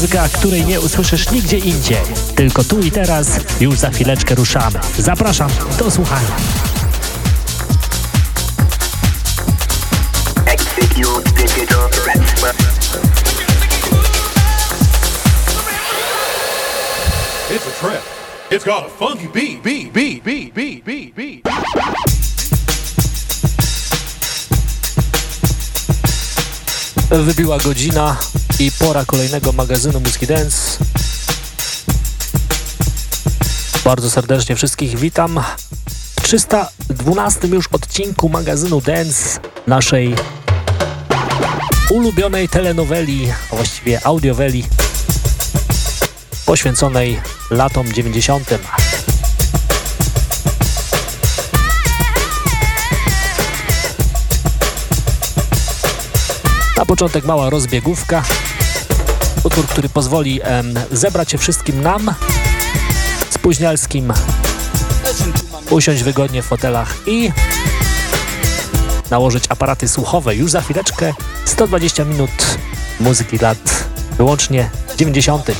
Muzyka, której nie usłyszysz nigdzie indziej. Tylko tu i teraz, już za chwileczkę ruszamy. Zapraszam do słuchania. Execute digital It's a trip. It's got a funky beat, beat, beat, beat, beat, beat, beat. Wybiła godzina i pora kolejnego magazynu Muzyki Dance. Bardzo serdecznie wszystkich witam w 312 już odcinku magazynu Dance naszej ulubionej telenoweli, a właściwie audioweli poświęconej latom 90. Na początek mała rozbiegówka. Utwór, który pozwoli em, zebrać się wszystkim nam, spóźnialskim, usiąść wygodnie w fotelach i nałożyć aparaty słuchowe. Już za chwileczkę 120 minut muzyki lat wyłącznie 90.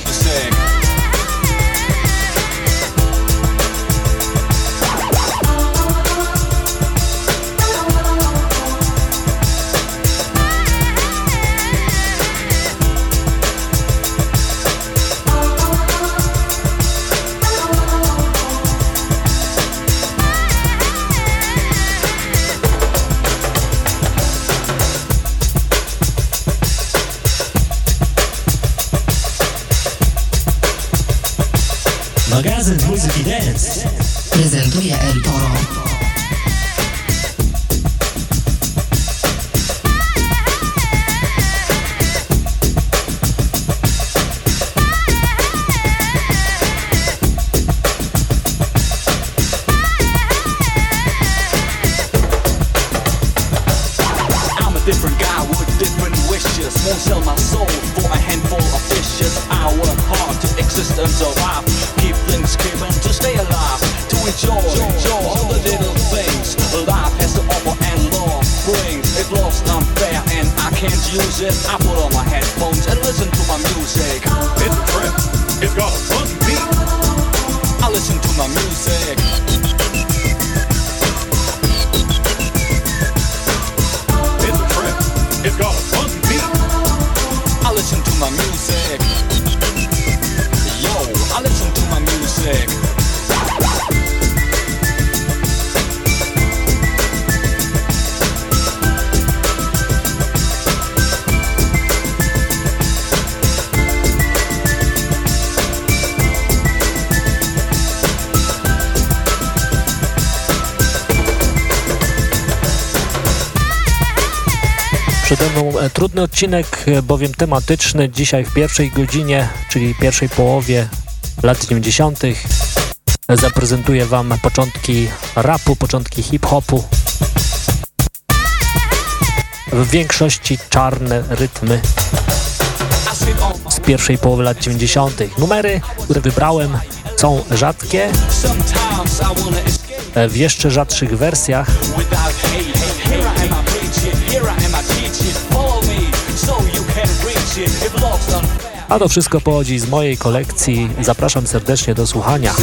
Trudny odcinek, bowiem tematyczny. Dzisiaj w pierwszej godzinie, czyli pierwszej połowie lat 90. zaprezentuję Wam początki rapu, początki hip-hopu. W większości czarne rytmy z pierwszej połowy lat 90. Numery, które wybrałem są rzadkie, w jeszcze rzadszych wersjach. A to wszystko pochodzi z mojej kolekcji. Zapraszam serdecznie do słuchania.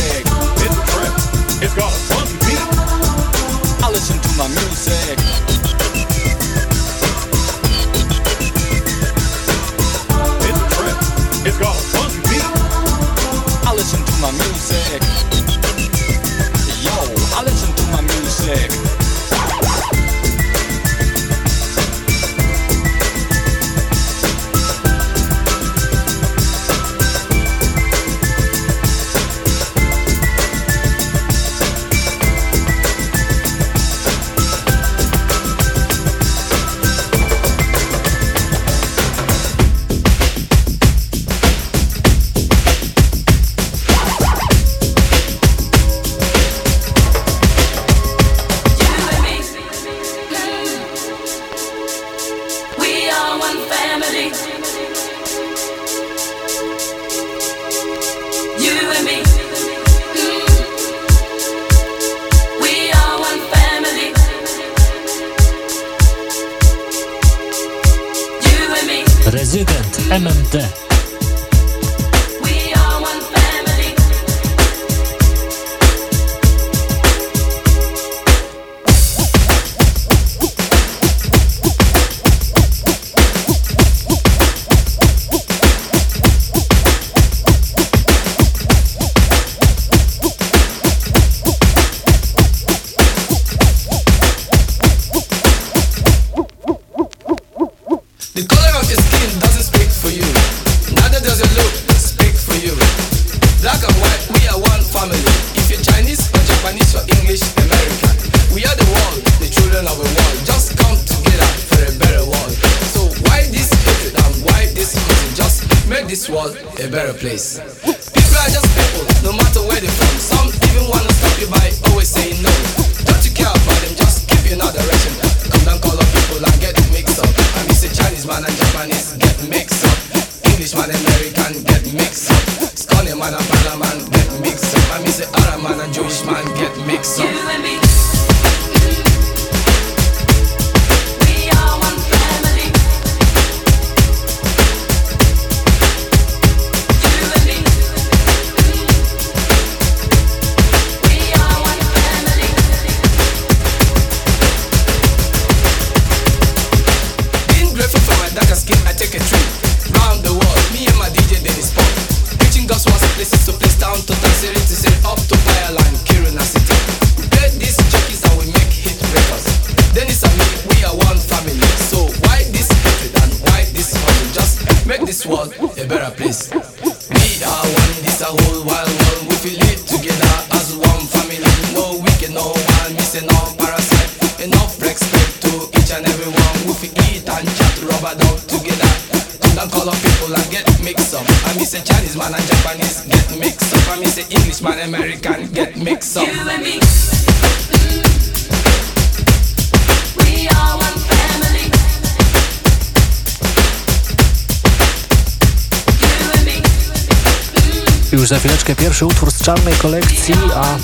Pierwszy utwór z czarnej kolekcji, a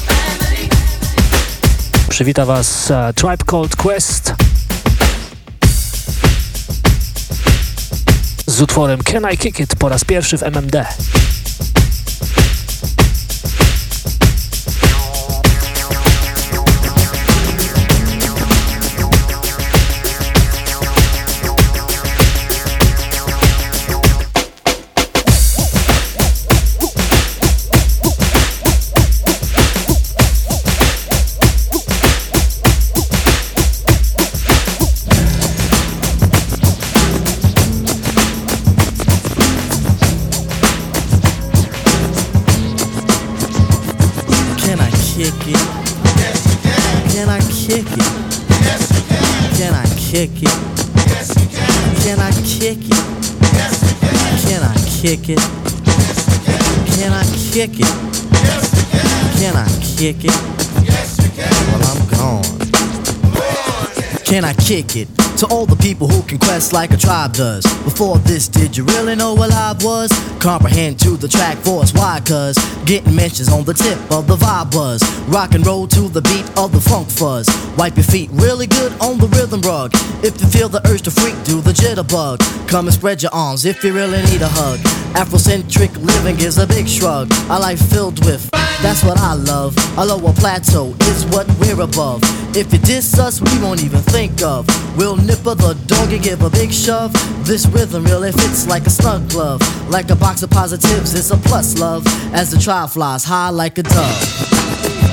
przywita Was uh, Tribe Called Quest z utworem Can I Kick It po raz pierwszy w MMD. Kick it? Can I kick it? Can I kick it? Well, I'm gone. Can I kick it? To all the people who can quest like a tribe does. Before this, did you really know what live was? Comprehend to the track force, why? Cuz getting mentions on the tip of the vibe buzz. Rock and roll to the beat of the funk fuzz. Wipe your feet really good on the rhythm rug. If you feel the urge to freak, do the jitterbug. Come and spread your arms if you really need a hug. Afrocentric living is a big shrug. A life filled with, that's what I love. A lower plateau is what we're above. If you diss us, we won't even think of. We'll nipper the dog and give a big shove. This rhythm really fits like a snug glove. Like a box of positives, it's a plus love. As the trial flies high like a dove.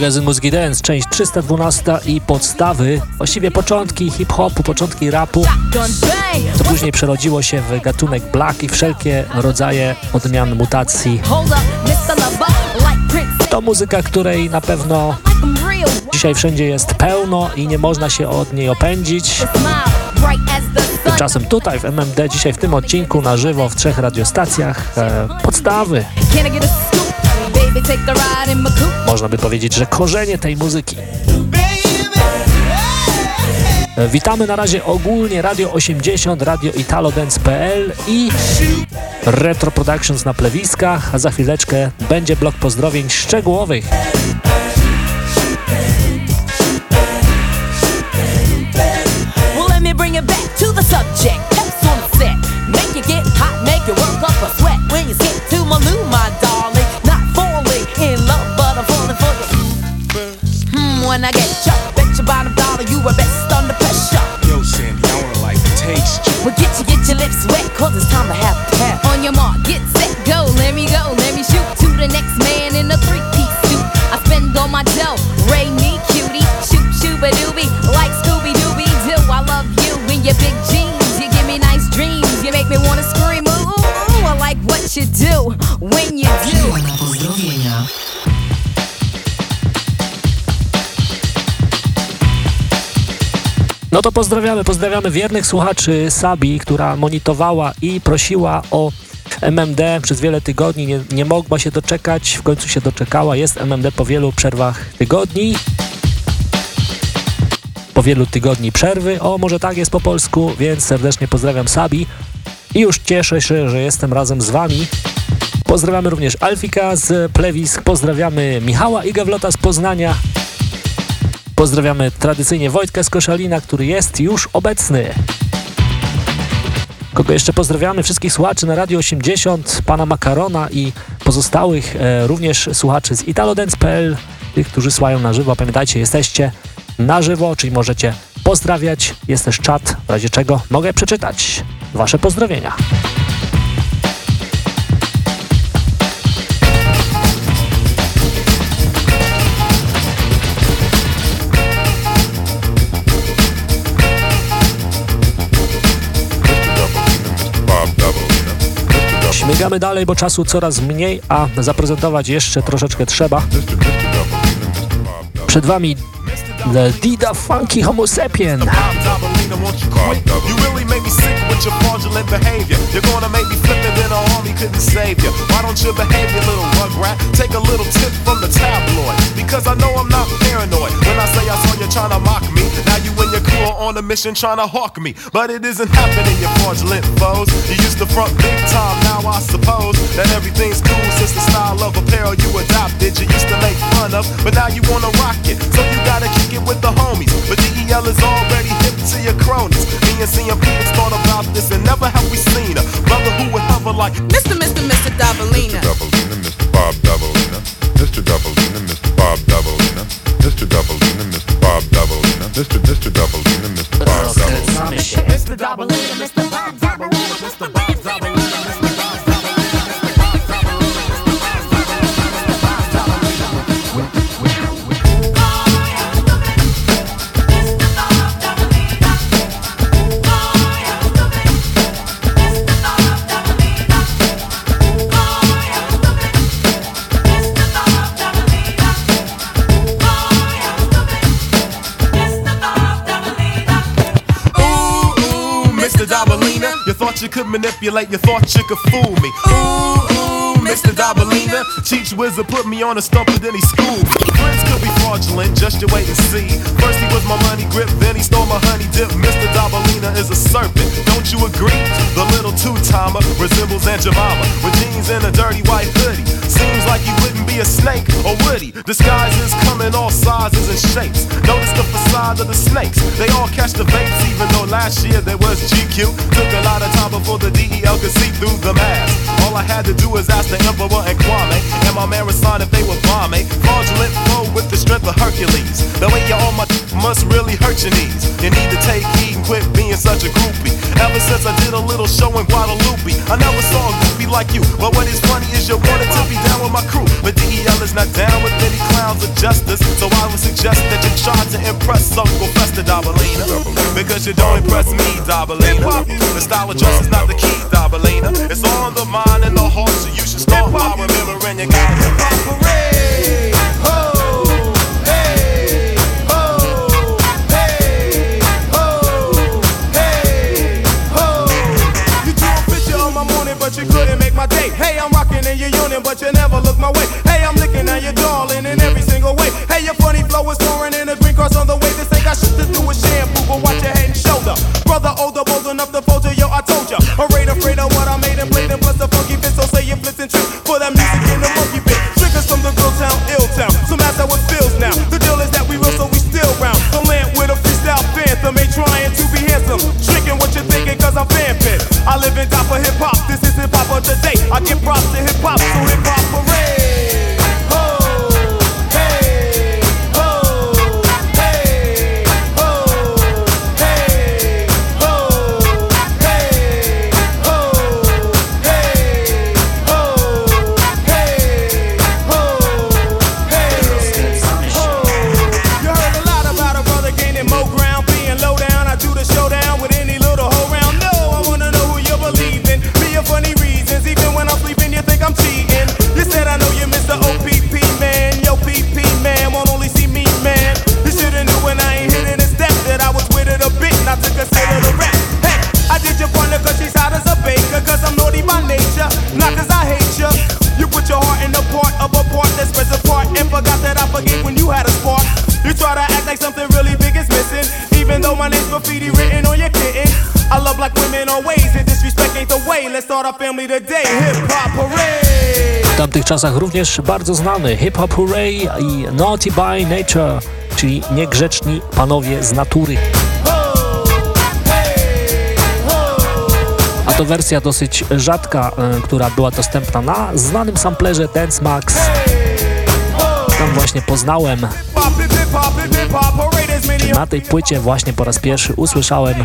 Magazyn Muzyki Dance, część 312 i podstawy, właściwie początki hip-hopu, początki rapu, co później przerodziło się w gatunek black i wszelkie rodzaje odmian mutacji. To muzyka, której na pewno dzisiaj wszędzie jest pełno i nie można się od niej opędzić. Tymczasem tutaj w MMD, dzisiaj w tym odcinku na żywo w trzech radiostacjach e, podstawy. Można by powiedzieć, że korzenie tej muzyki. Witamy na razie ogólnie Radio 80, Radio italodance.pl i Retro Productions na plewiskach, a za chwileczkę będzie blok pozdrowień szczegółowych. Well, when I get chucked, bet your bottom dollar you were best under pressure. Yo, Sandy, I wanna like taste you. Well, get you, get your lips wet, cause it's time to have No to pozdrawiamy, pozdrawiamy wiernych słuchaczy Sabi, która monitowała i prosiła o MMD przez wiele tygodni, nie, nie mogła się doczekać, w końcu się doczekała, jest MMD po wielu przerwach tygodni. Po wielu tygodni przerwy, o może tak jest po polsku, więc serdecznie pozdrawiam Sabi. I już cieszę się, że jestem razem z Wami. Pozdrawiamy również Alfika z Plewisk, pozdrawiamy Michała Igawlota z Poznania, Pozdrawiamy tradycyjnie Wojtka z Koszalina, który jest już obecny. Kogo jeszcze pozdrawiamy? Wszystkich słuchaczy na Radio 80, pana Makarona i pozostałych e, również słuchaczy z italodance.pl, tych, którzy słuchają na żywo. Pamiętajcie, jesteście na żywo, czyli możecie pozdrawiać. Jest też czat, w razie czego mogę przeczytać wasze pozdrowienia. Śmigamy dalej, bo czasu coraz mniej, a zaprezentować jeszcze troszeczkę trzeba. Przed wami The Dida Funky Homo Sapien. You really make me sick with your fraudulent behavior. You're gonna make me a army couldn't save you. Why don't you behave, you little? Take a little tip from the tabloid. Because I know I'm not paranoid. When I say I saw you trying to mock me, now you and your crew are on a mission trying to hawk me. But it isn't happening, you fraudulent foes. You used to front big time, now I suppose that everything's cool since the style of apparel you adopted. You used to make fun of, but now you wanna rock it. So you gotta kick it with the homies. But DEL is already hip to your cronies. Me and CMP has thought about this and never have we seen a brother who would hover like Mr. Mr. Mr. Davalina. Doubleina, Mr. Bob Doubleina, Mr. Doubleina, Mr. Bob Doubleina, Mr. Doubleina, Mr. Bob Doubleina, Mr. Mr. Doubleina, Mr. Bob Doubleina. Mr. Dabalina, Mr. Bob Dabalina. Dabalina. Thought you could manipulate, you thought you could fool me. Ooh, Mr. Dabalina. Cheech Wizard put me on a stump and then he schooled me. Friends could be fraudulent, just you wait and see. First he was my money grip, then he stole my honey dip. Mr. Dabalina is a serpent, don't you agree? The little two-timer resembles Aunt Jemima with jeans and a dirty white hoodie. Seems like he wouldn't be a snake, or would he? Disguises come in all sizes and shapes. Notice the facade of the snakes. They all catch the baits, even though last year there was GQ. Took a lot of time before the DEL could see through the mask. All I had to do was ask the And Kwame, and my responded if they bomb me. Fraudulent flow with the strength of Hercules. The way you all my must really hurt your knees. You need to take heed and quit being such a groupie. Ever since I did a little show in Guadalupe, I never saw a groupie like you. But what is funny is you wanted to be down with my crew. But DEL is not down with any clowns of justice. So I would suggest that you try to impress Uncle Fester Dabalina. Because you don't impress me, Dabalina. The style of dress is not the key, Dabalina. It's on the mind and the heart, so you should start by remembering you got hip parade. Ho, hey, ho, hey, ho, hey, ho. You my morning, but you couldn't make my day. Hey, I'm rocking in your union, but you never look my way. Hey, I'm your darling in every single way. Hey, your funny flow is pouring in a green on the way. This ain't got shit to do with shampoo, but watch your head and shoulder. Brother older, enough to In top of hip hop. This is hip hop of today. I give props to hip hop, so hip hop W tamtych czasach również bardzo znany Hip Hop Hooray i Naughty by Nature, czyli niegrzeczni panowie z natury. A to wersja dosyć rzadka, e, która była dostępna na znanym samplerze Dance Max. Tam właśnie poznałem, na tej płycie właśnie po raz pierwszy usłyszałem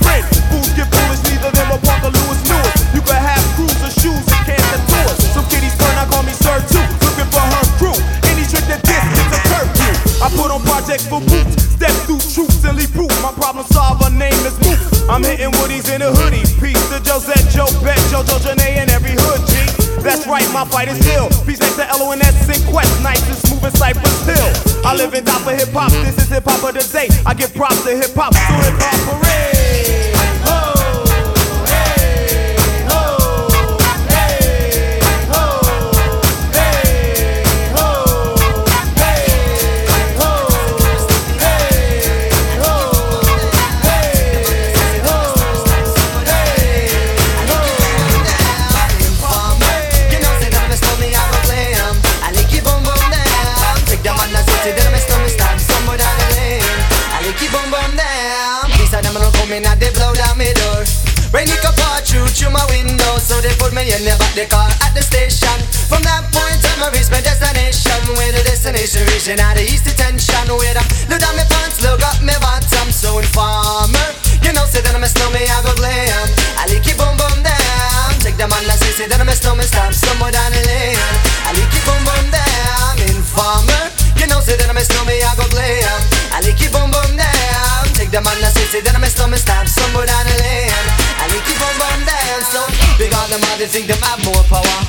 I'm hitting woodies in a hoodie. Peace to Josette, Joe Bet, Jojo Janae, and every hood G. That's right, my fight is still. Peace next to LONS and Quest, nice and smooth as Cypress Hill. I live in top of hip hop, this is hip hop of the day. I give props to hip hop, so hip hop parade. Then they bought the car at the station. From that point on, I reached my destination. Where the destination region had the east attention. Where the look down my pants, look up my bottom. So informer, you know, say that I'm a snowman, I go glam. I like it boom boom down. Take the man, I say, say that I'm a snowman, stop somewhere down the lane. I like it boom boom down. Informer, you know, say that I'm a snowman, I go glam. I like it boom boom down. Take the man, I say, say that I'm a snowman, stop somewhere down the lane on they think them have more power.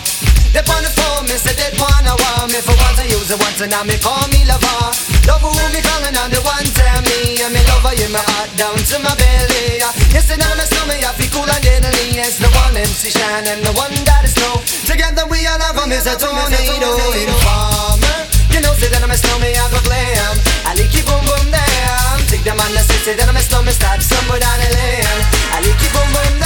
They on the phone, me say they wanna want me for once I use it once and now me call me lover. Love who me calling on the one tell me I'm in love in my heart down to my belly. Yes, and now my stomach I feel cool and deadly. It's the one MC Shine and the one that is snow. Together we all have a a tornado informer. You know, say that I'm a snowman, I go glam. I like you boom boom down. Take them on the city, then I'm a snowman, stop somewhere down the lane. I like you boom boom down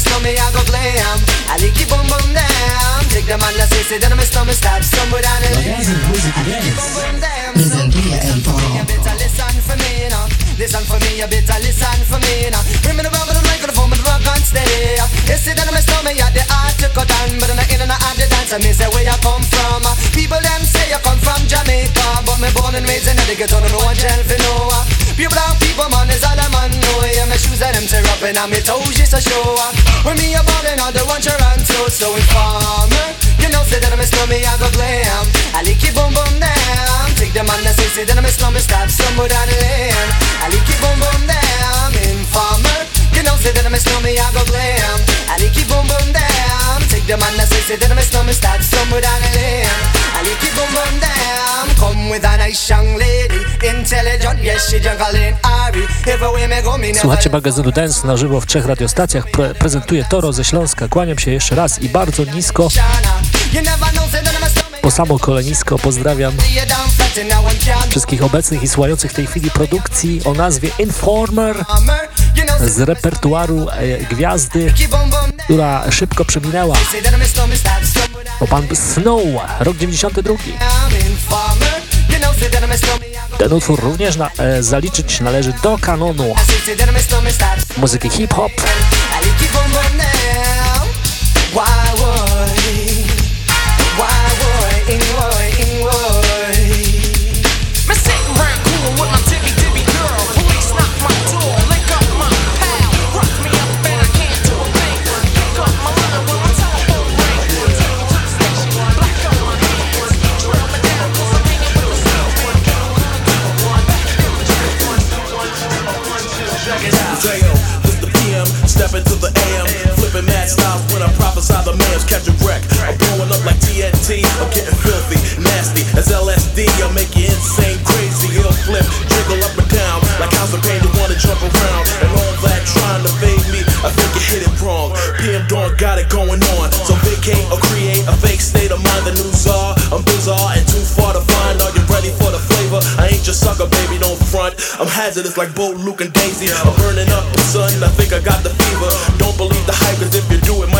stomach, I go glam. I like it boom boom down. Take the man, let's say, then my stomach stops somewhere down the lane. I like it boom boom down. So you better listen for me, now. Listen for me, you better listen for me, now. Bring me the rubber, the microphone, but the rock on stay. You see that I'm a stomach, yeah, the art to cut down. But in the in and out the dancer. Me say where way I come from. People them say I come from Jamaica, but me born and raised in the ghetto, no one gel for no. Pure brown people, man, is all I'm on. know. Yeah, my shoes and them tear up and my toes just a show. Up. When me a ballin', all the one Toronto, so informer. You know, say that I'm a snowman, I go glam. I like you boom boom down. Take them on the city, then I'm a snowman, stop somewhere down the lane. I like you boom boom down. Informer. You know, say that I'm a snowman, I go glam. I like you boom boom down. Take them on the city, then I'm a snowman, stop somewhere down the lane. I like you boom boom down. Come with a nice young lady, Słuchacie magazynu Dance na żywo w trzech radiostacjach. Pre prezentuje Toro ze Śląska. Kłaniam się jeszcze raz i bardzo nisko, po samo kolenisko pozdrawiam wszystkich obecnych i słuchających w tej chwili produkcji o nazwie Informer z repertuaru e, gwiazdy, która szybko przeminęła. O pan Snow, rok 92. Ten utwór również na, e, zaliczyć należy do kanonu muzyki hip-hop. I'm getting filthy, nasty as LSD. I'll make you insane, crazy. He'll flip, jiggle up and down like house of pain. You wanna jump around and all that trying to fade me. I think you hit it wrong. PM Dawn got it going on, so vacate or create a fake state of mind. The news are I'm bizarre and too far to find. Are you ready for the flavor? I ain't your sucker, baby, don't front. I'm hazardous like Bo, Luke, and Daisy. I'm burning up the sun, I think I got the fever. Don't believe the hype, cause if you do, it might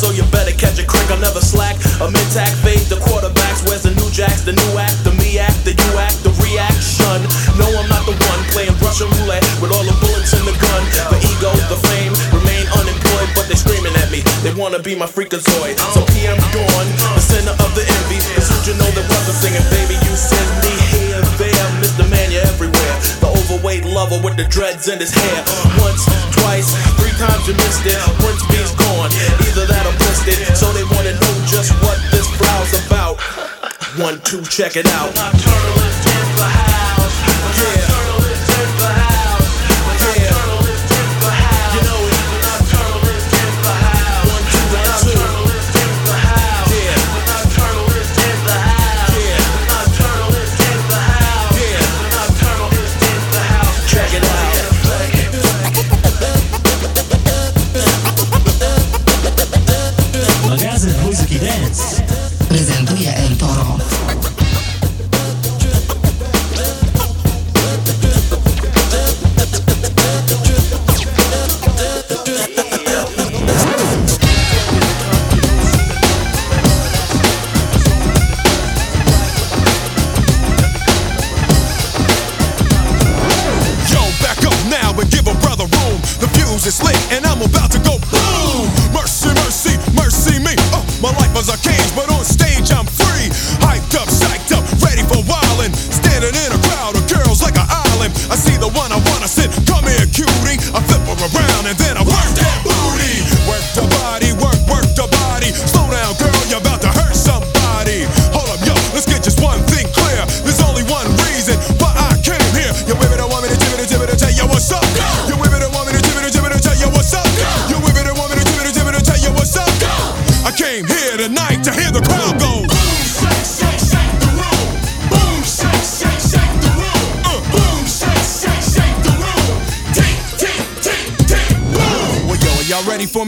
the so you better catch a crick. I'll never slack. A mid-tack fade, the quarterbacks. Where's the new jacks? The new act, the me act, the you act, the reaction. No, I'm not the one playing Russian roulette with all the bullets in the gun. The ego, the fame, remain unemployed, but they screaming at me. They wanna be my freakazoid. So PM Dawn, the center of the envy. Cause who'd you know that wasn't singing, baby? You send me here, there, Mr. Man, you're everywhere. The overweight lover with the dreads in his hair. Once, twice, three times you missed it. Prince B's either that or it. So they wanna know just what this flow's about. One, two, check it out. non è vero.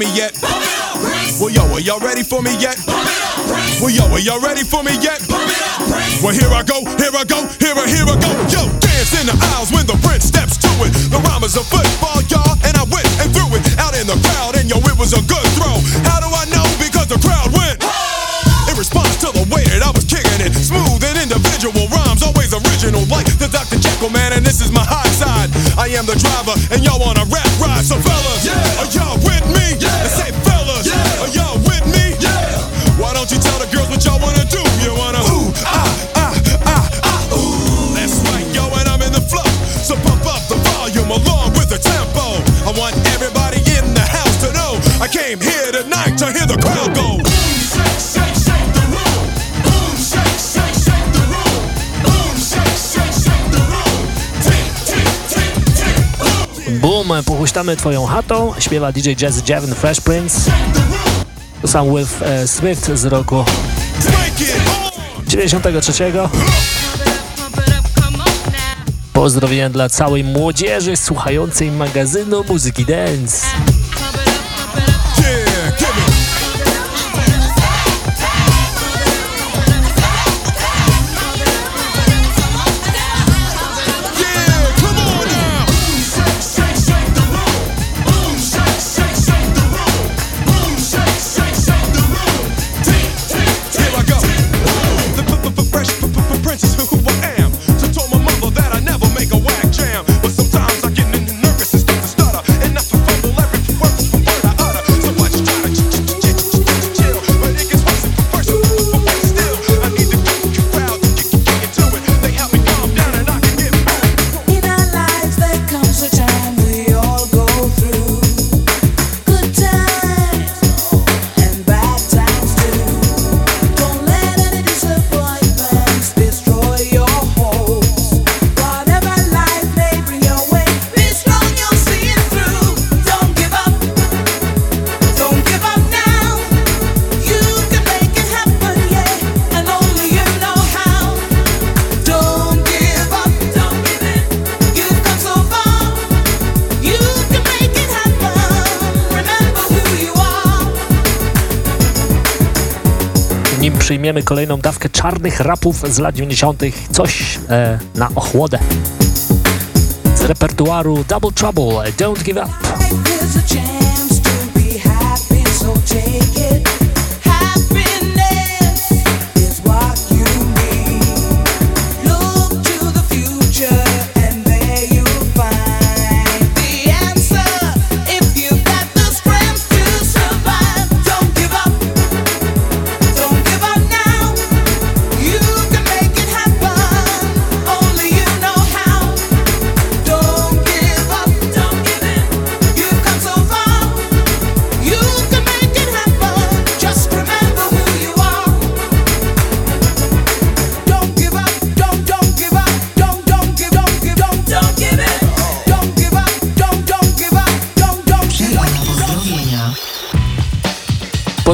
Me yet? Well, yo, are y'all ready for me yet? Well, yo, are y'all ready for me yet? Well, here I go, here I go, here I, here I go. Yo, dance in the aisles when the prince steps to it. The rhyme is a football, y'all, and I went and threw it out in the crowd, and yo, it was a good throw. How do I know? Because the crowd went. In response to the way that I was kicking it, smooth and individual rhymes, always original, like the Dr. Jekyll man, and this is my high side. I am the driver, and y'all wanna rap ride, so fellas, are Pochuśtamy twoją chatą, śpiewa DJ Jazz Javin Fresh Prince. To sam Will e, Swift z roku 93. Pozdrowienia dla całej młodzieży słuchającej magazynu muzyki dance. Przyjmiemy kolejną dawkę czarnych rapów z lat 90., coś e, na ochłodę. Z repertuaru Double Trouble, Don't Give Up.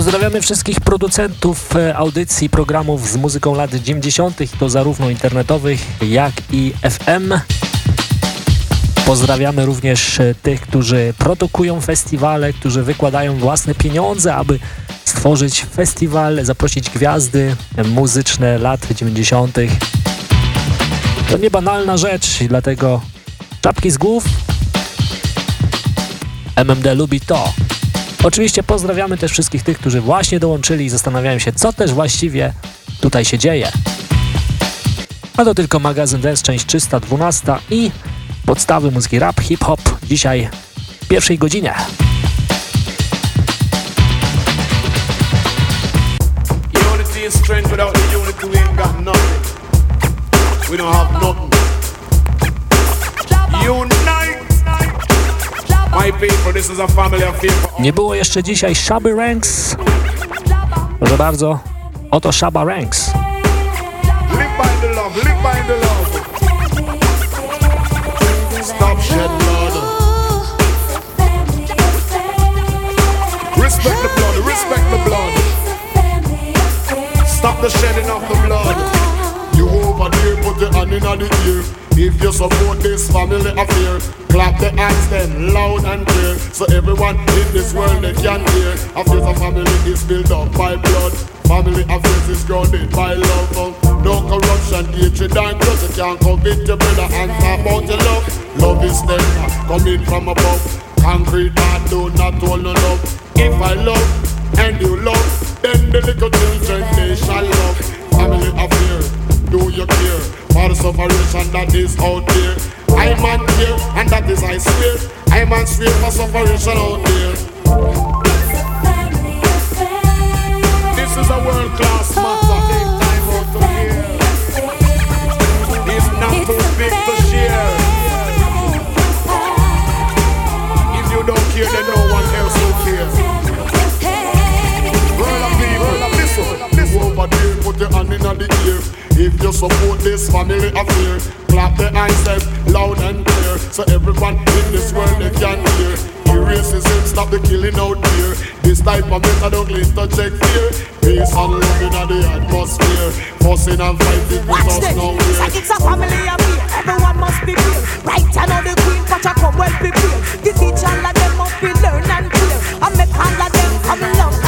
Pozdrawiamy wszystkich producentów e, audycji, programów z muzyką lat 90., i to zarówno internetowych, jak i FM. Pozdrawiamy również e, tych, którzy produkują festiwale, którzy wykładają własne pieniądze, aby stworzyć festiwal, zaprosić gwiazdy muzyczne lat 90. To niebanalna rzecz, dlatego czapki z głów. MMD lubi to. Oczywiście pozdrawiamy też wszystkich tych, którzy właśnie dołączyli i zastanawiają się, co też właściwie tutaj się dzieje. A to tylko magazyn Dance, część 312 i podstawy muzyki rap, hip-hop dzisiaj w pierwszej godzinie. Unity Nie było jeszcze dzisiaj Shabby Ranks. Proszę bardzo, oto Shabba Ranks. The the. Stop shed blood. Respect the blood, respect the blood. stop the shedding of the blood. You over there, put your hand in the ear. If you support this family affair, clap the hands then loud and clear. So everyone in this world they can hear. Affairs of family is built up by blood. Family affairs is grounded by love. No corruption, hatred and grudge. You can't covet your brother and talk about your love. Love is tender, coming from above. Concrete heart do not hold no love. If I love and you love, then the little children they shall love. Family affair, do you care for the separation that is out there? I'm on here, and that is I swear. I'm on swear for separation out there. This is a world class matter. Take time out to hear. It's not too big to share. If you don't care, then no listen. Put your hand in the ear. If you support this family affair, clap the hands up loud and clear, so everyone in this world they can hear. Racism, stop the killing out there. This type of method don't interject fear. Peace and love in the atmosphere. Fussing and fighting with Watch us nowhere. Like it's a family affair. Everyone must be real. Right, I know the queen, but I come well prepared. The teacher and them must be learn and clear. I make all of them come love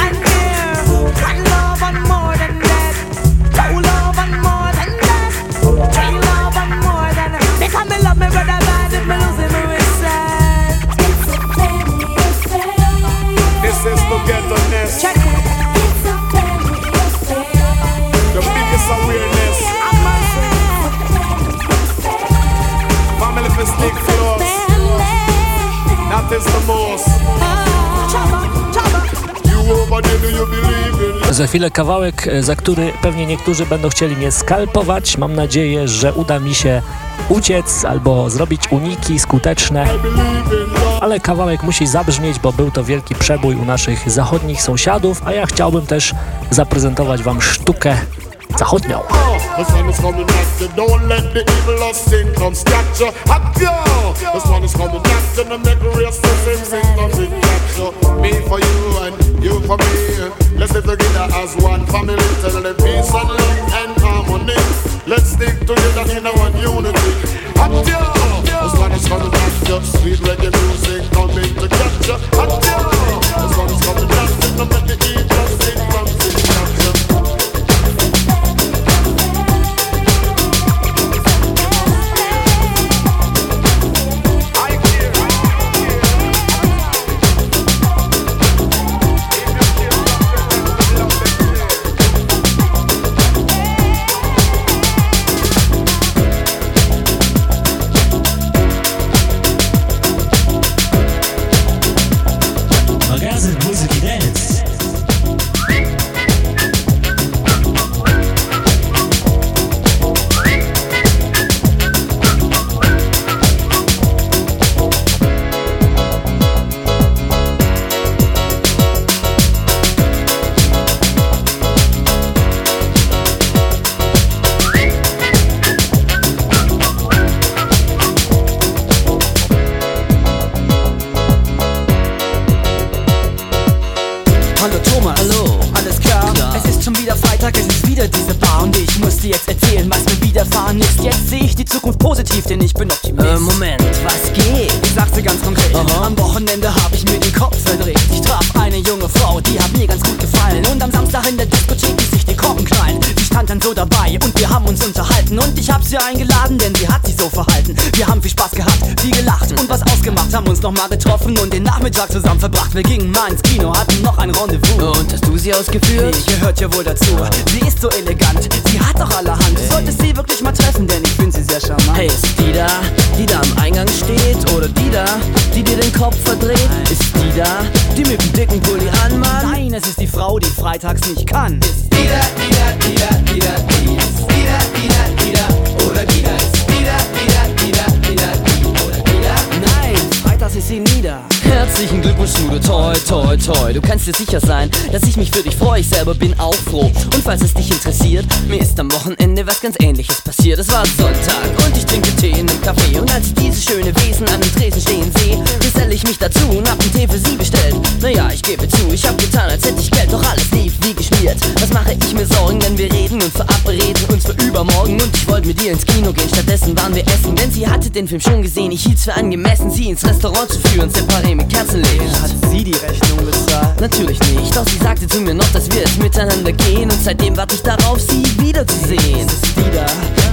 Za chwilę kawałek, e, za który pewnie niektórzy będą chcieli mnie skalpować. Mam nadzieję, że uda mi się uciec albo zrobić uniki skuteczne. Ale kawałek musi zabrzmieć, bo był to wielki przebój u naszych zachodnich sąsiadów, a ja chciałbym też zaprezentować wam sztukę zachodnią. The sun is coming after, don't let the evil us sin come structure. Hot yo! The sun is coming after, the make real same sin comes in capture. Me for you and you for me. Let's live together as one family, tell them peace and love and harmony. Let's stick together in one unity. Hot yo! The sun is coming after, sweet reggae music coming to capture. Hot yo! The sun is coming after, the make the evil of sin denn ich bin Optimist. Äh, Moment, was geht? Ich sag's dir ganz konkret. Am Wochenende hab ich mir den Kopf verdreht. Ich traf eine junge Frau, die hat mir ganz gut gefallen. Und am Samstag in der Diskothek ließ sich die Korken knallen. Sie stand dann so dabei und wir haben uns unterhalten. Und ich hab sie eingeladen, denn sie hat sich so verhalten. Wir haben was ausgemacht. Haben uns nochmal getroffen und den Nachmittag zusammen verbracht. Wir gingen mal ins Kino, hatten noch ein Rendezvous. Und hast du sie ausgeführt? Die gehört ja wohl dazu. Sie ist so elegant, sie hat doch allerhand. Du solltest sie wirklich mal treffen, denn ich finde sie sehr charmant. Hey, ist die da, die da am Eingang steht? Oder die da, die dir den Kopf verdreht? Ist die da, die mit dem dicken Pulli anmacht? Nein, es ist die Frau, die freitags nicht kann. Die da, die da, die da, die da, die ist die da, Herzlichen Glückwunsch, Nude, toi, toi, toi. Du kannst dir sicher sein, dass ich mich für dich freue. Ich selber bin auch froh. Und falls es dich interessiert, mir ist am Wochenende was ganz ähnliches passiert. Es war Sonntag und ich trinke Tee in einem Café. Und als ich dieses schöne Wesen an dem Tresen stehen sehe, geselle ich mich dazu und hab einen Tee für sie bestellt. Naja, ich gebe zu, ich hab getan, als hätte ich Geld, doch alles lief geschmiert. Was mache ich mir Sorgen, denn wir reden und verabreden uns für übermorgen. Und ich wollte mit ihr ins Kino gehen, stattdessen waren wir essen. Denn sie hatte den Film schon gesehen, ich hielt's für angemessen, sie ins Restaurant zu führen, separé mit Kerzenlicht. Hat sie die Rechnung bezahlt? Natürlich nicht, doch sie sagte zu mir noch, dass wir es miteinander gehen. Und seitdem warte ich darauf, sie wiederzusehen. Ist es die da,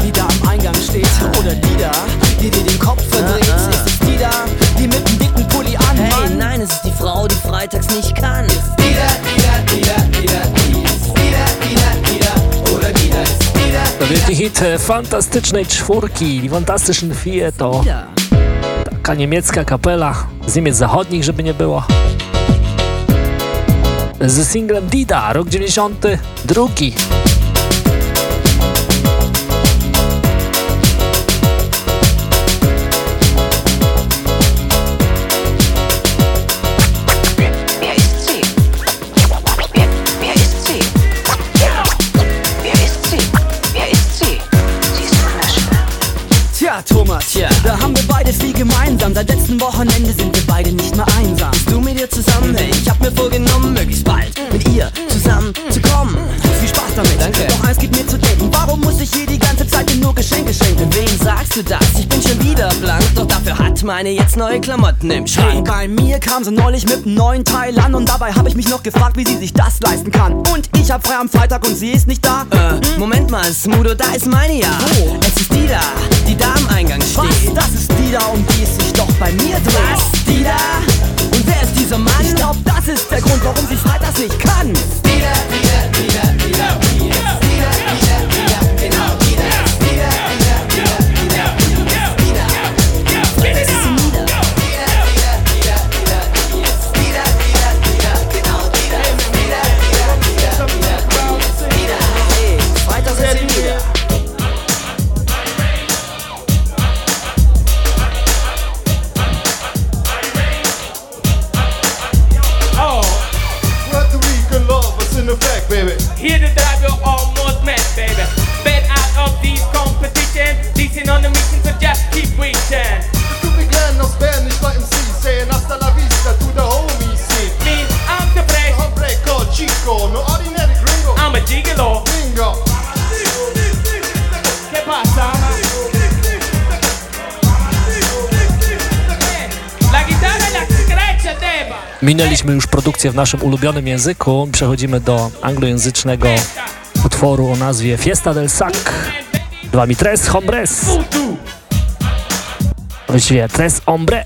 die da am Eingang steht? Oder die da, die dir den Kopf verdreht? Ah, ah. Ist es die da, die mit dem dicken Pulli an? Hey, nein, es ist die Frau, die freitags nicht kann. To wielki hit fantastycznej czwórki, die fantastyczne Vier to taka niemiecka kapela z Niemiec Zachodnich, żeby nie było. Z singlem Dida, rok 92. Tja, da haben wir beide viel gemeinsam. Seit letzten Wochenende sind wir beide nicht mehr du das? Ich bin schon wieder blank, doch dafür hat meine jetzt neue Klamotten im Hey, Schrank. bei mir kam sie neulich mit einem neuen Teil an und dabei habe ich mich noch gefragt, wie sie sich das leisten kann. Und ich hab frei am Freitag und sie ist nicht da. Äh, Moment mal, Smudo, da ist meine ja. Wo? Es ist die da, die da am Eingang Was? steht. Das ist die da, um die es sich doch bei mir dreht. Was? Die da? Und wer ist dieser Mann? Ich glaub, das ist der Grund, warum sie freitags nicht kann. Die da, die da, die da, die da, ist die da, Minęliśmy już produkcję w naszym ulubionym języku. Przechodzimy do anglojęzycznego utworu o nazwie Fiesta del Sac. Z wami Tres Hombres. Właściwie Tres Hombre.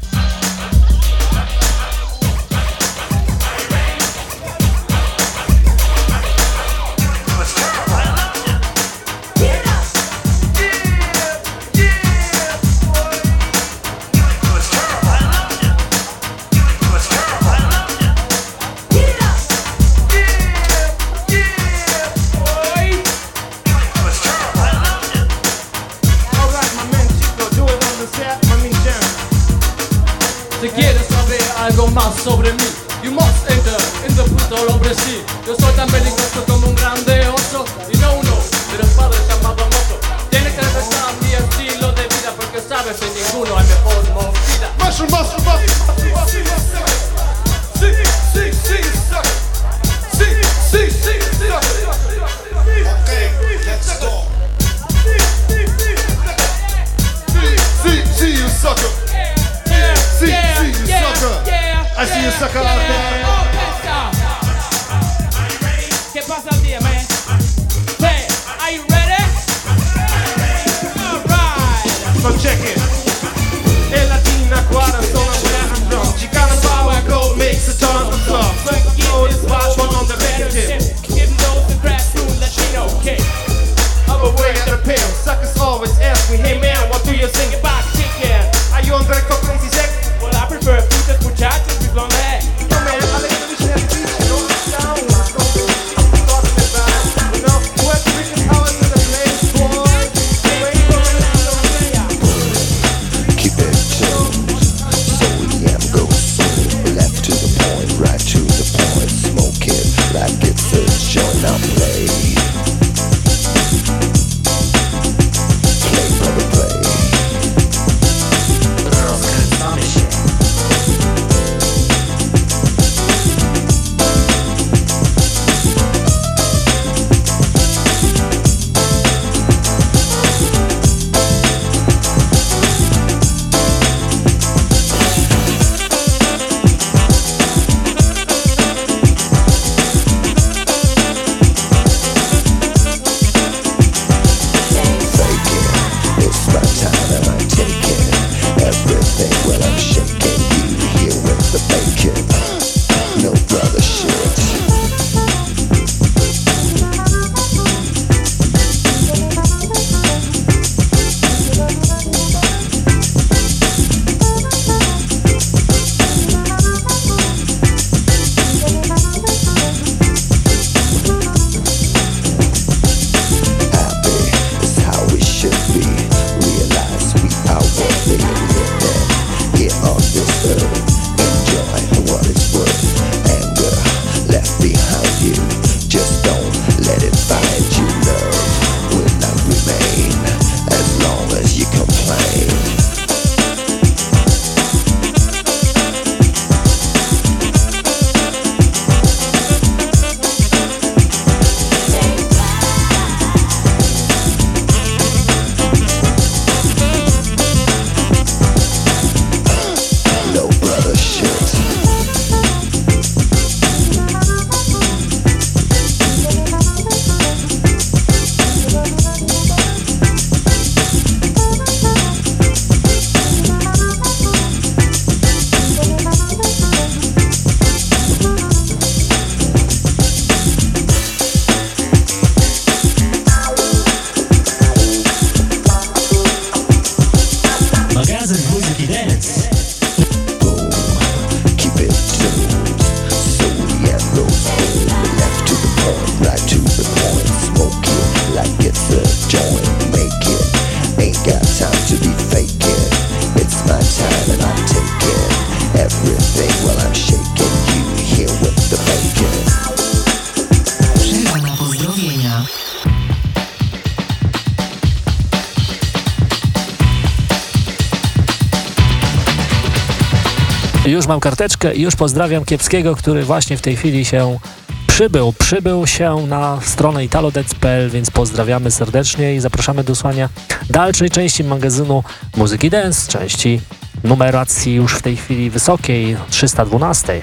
Już mam karteczkę i już pozdrawiam Kiepskiego, który właśnie w tej chwili się przybył. Przybył się na stronę italodance.pl, więc pozdrawiamy serdecznie i zapraszamy do słuchania dalszej części magazynu Muzyki Dance, części numeracji już w tej chwili wysokiej, 312.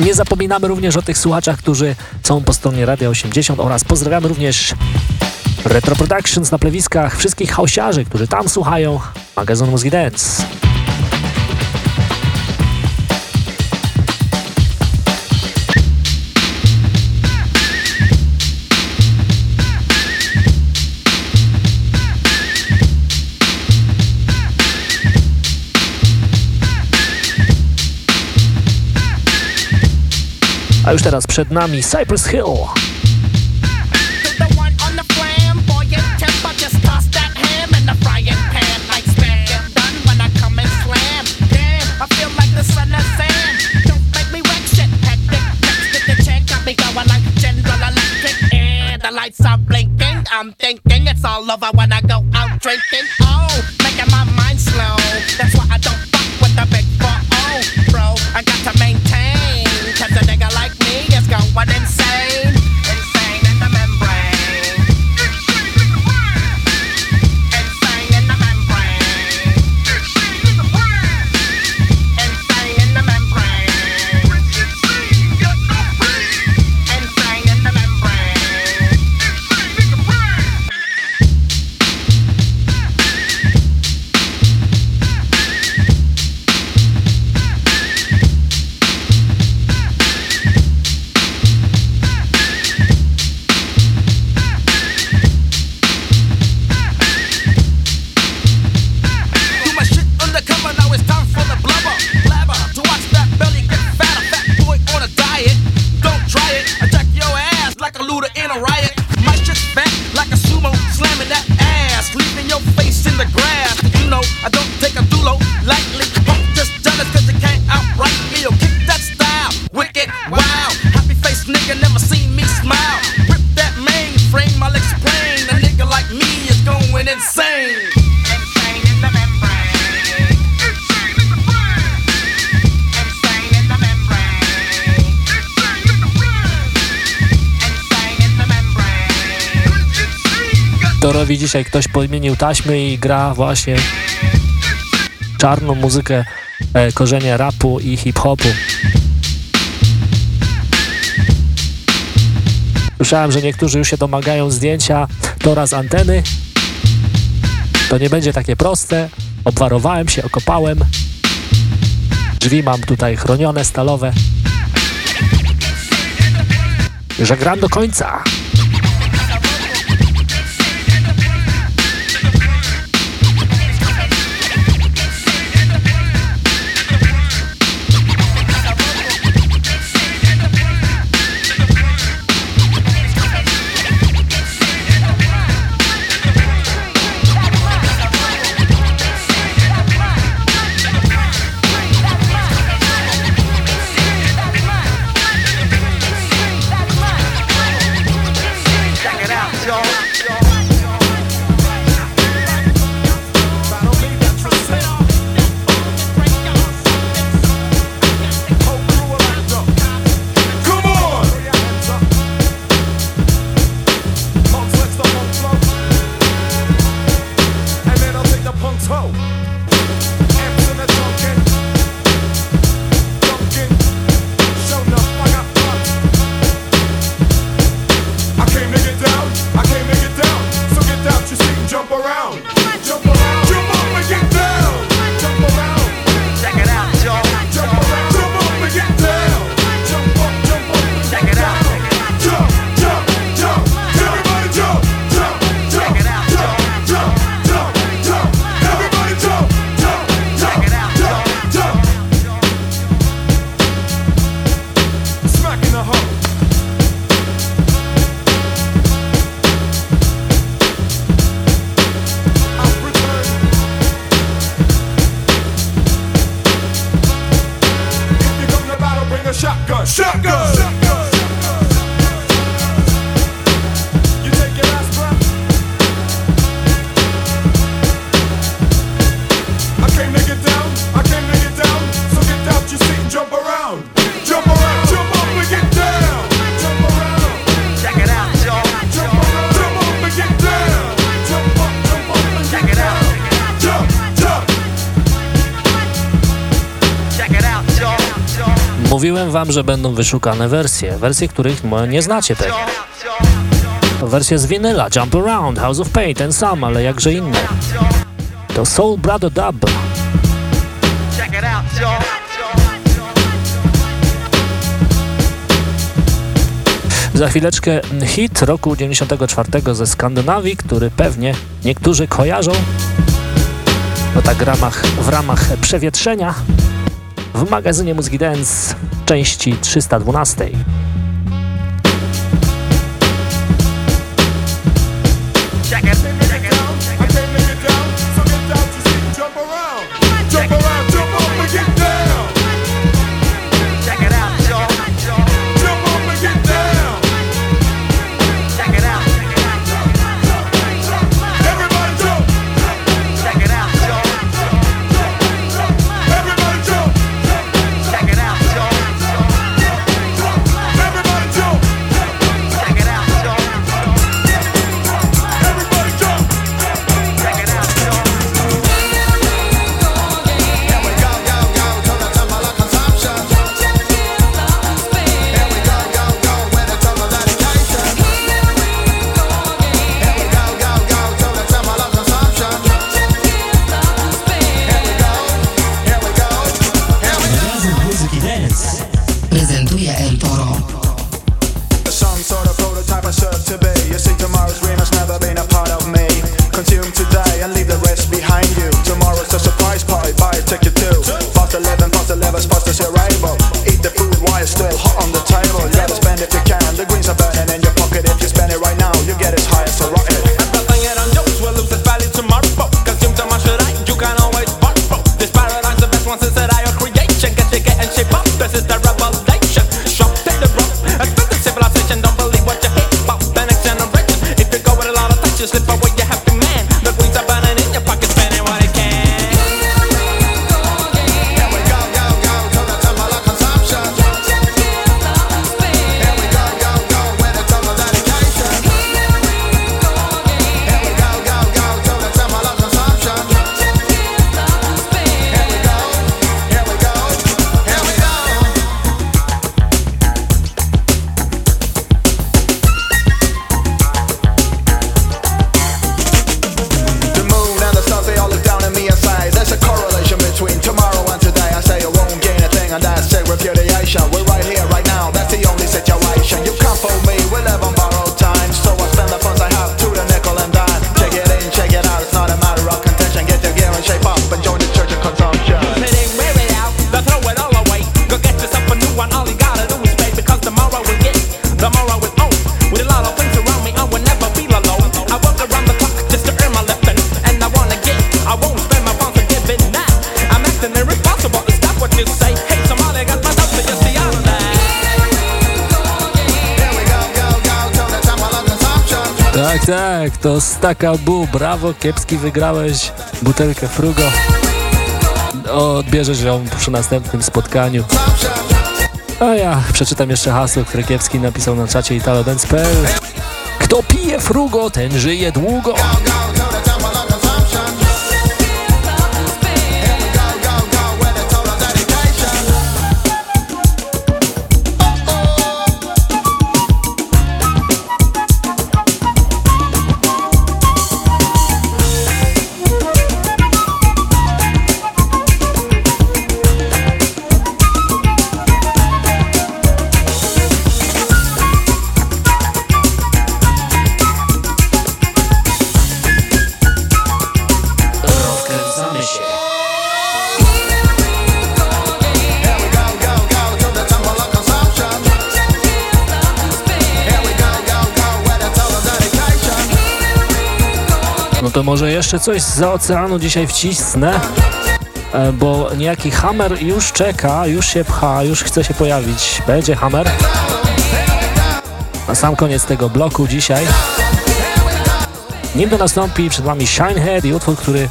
Nie zapominamy również o tych słuchaczach, którzy są po stronie Radia 80 oraz pozdrawiamy również Retro Productions na plewiskach, wszystkich hausiarzy, którzy tam słuchają magazynu Muzyki Dance. Me going like General Electric. And the lights are blinking. I'm thinking it's all over when I go out drinking. Oh, making my mind slow. That's Torowi dzisiaj ktoś podmienił taśmy i gra właśnie czarną muzykę, e, korzenie rapu i hip-hopu. Słyszałem, że niektórzy już się domagają zdjęcia Tora z anteny. To nie będzie takie proste. Obwarowałem się, okopałem. Drzwi mam tutaj chronione, stalowe. Że gram do końca. Mówiłem wam, że będą wyszukane wersje, wersje, których nie znacie pewnie. Wersje z winyla, Jump Around, House of Pain, ten sam, ale jakże inny. To Soul Brother Dub. Check it out. Za chwileczkę hit roku 94 ze Skandynawii, który pewnie niektórzy kojarzą. No tak w ramach, w ramach przewietrzenia w magazynie Muzyki Dance części 312. Staka Bu, brawo, kiepski wygrałeś butelkę Frugo. Odbierzesz ją przy następnym spotkaniu. A ja przeczytam jeszcze hasło, które Kiepski napisał na czacie italodance.pl Kto pije Frugo, ten żyje długo. to może jeszcze coś za oceanu dzisiaj wcisnę, e, bo niejaki Hammer już czeka, już się pcha, już chce się pojawić. Będzie Hammer. Na sam koniec tego bloku dzisiaj. Nim to nastąpi, przed Wami Shinehead i utwór, który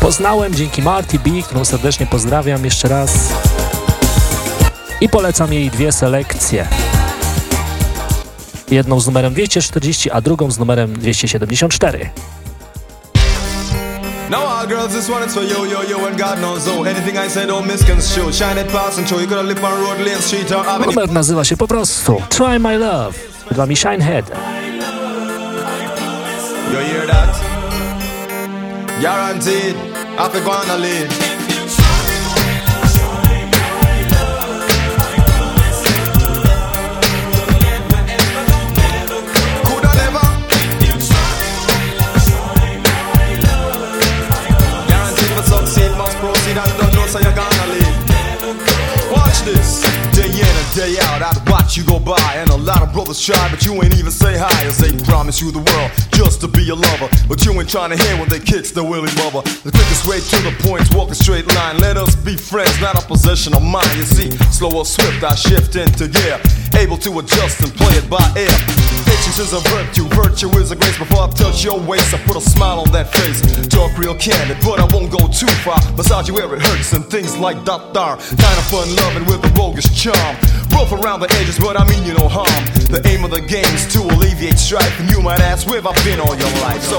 poznałem dzięki Marty B, którą serdecznie pozdrawiam jeszcze raz. I polecam jej dwie selekcje jedną z numerem 240, a drugą z numerem 274. Now all girls, this one is for you, yo, yo, and God knows oh. Anything I say don't misconstrue. Shine it past and show you gotta live on road, lane, street or avenue. Numer nazywa się po prostu Try My Love. Przed wami Shinehead. You hear that? Guaranteed. I fi go on a lead. Day out, I'd watch you go by. And a lot of brothers try, but you ain't even say hi. As they promise you the world just to be your lover. But you ain't trying to hear when they kicks the willy mother. The quickest way to the point's walk a straight line. Let us be friends, not a possession of mine. You see, slow or swift, I shift into gear. Able to adjust and play it by ear. Patience is a virtue, virtue is a grace. Before I touch your waist, I put a smile on that face. Talk real candid, but I won't go too far. Massage you where it hurts and things like there. Kind of fun loving with a roguish charm. Rough around the edges, but I mean you no harm. The aim of the game is to alleviate strife. And you might ask, where I've been all your life? So,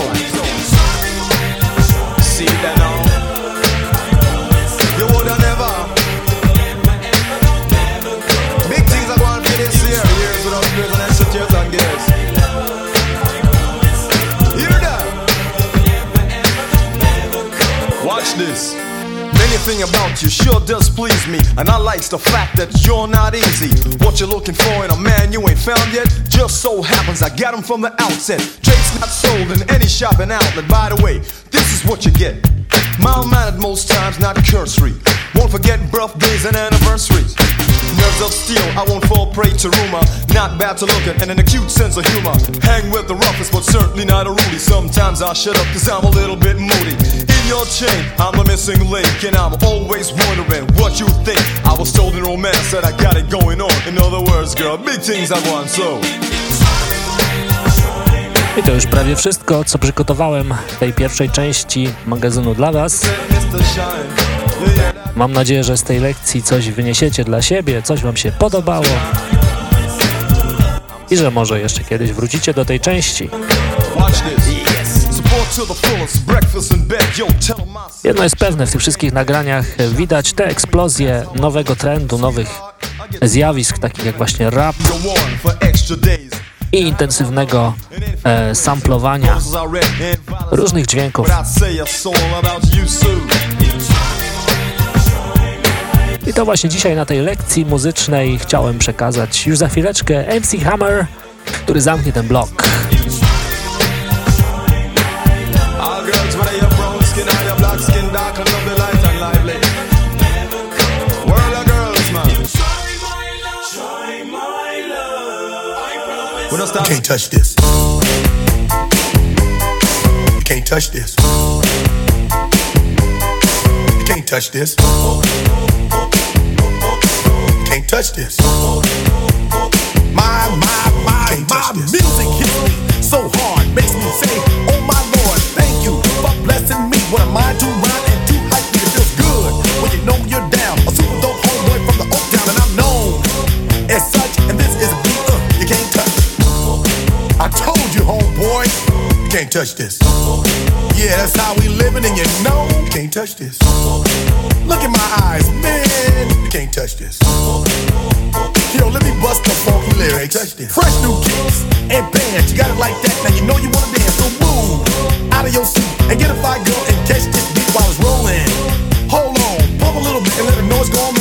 see that? This. Anything about you sure does please me, and I likes the fact that you're not easy. What you're looking for in a man you ain't found yet, just so happens I got him from the outset. Trade's not sold in any shopping outlet. By the way, this is what you get. Mild mannered most times, not cursory. Won't forget birthdays and anniversaries. Nerves of steel, I won't fall prey to rumor. Not bad to look at and an acute sense of humor. Hang with the roughest, but certainly not a Rudy. Sometimes I shut up cause I'm a little bit moody. Your I'm the missing link, and I'm always wondering what you think. I was told in romance that I got it going on. In other words, girl, big things I want, so. I to już prawie wszystko, co przygotowałem w tej pierwszej części magazynu dla Was. Mam nadzieję, że z tej lekcji coś wyniesiecie dla siebie, coś Wam się podobało i że może jeszcze kiedyś wrócicie do tej części. Jedno jest pewne, w tych wszystkich nagraniach widać tę eksplozję nowego trendu, nowych zjawisk, takich jak właśnie rap i intensywnego e, samplowania różnych dźwięków. I to właśnie dzisiaj na tej lekcji muzycznej chciałem przekazać już za chwileczkę MC Hammer, który zamknie ten blok. Skin, dark and lovely, light and lively. World of girls, man. We don't stop. You can't touch this. You can't touch this. You can't touch this. You can't touch this. My, my, my, my music hits me so hard, can't touch this. Yeah, that's how we living, and you know you can't touch this. Look in my eyes, man, you can't touch this. Yo, let me bust the funky lyrics. Touch this. Fresh new kicks and bands, you got it like that. Now you know you wanna dance, so move out of your seat and get a fire girl and catch this beat while it's rolling. Hold on, pump a little bit and let them know what's going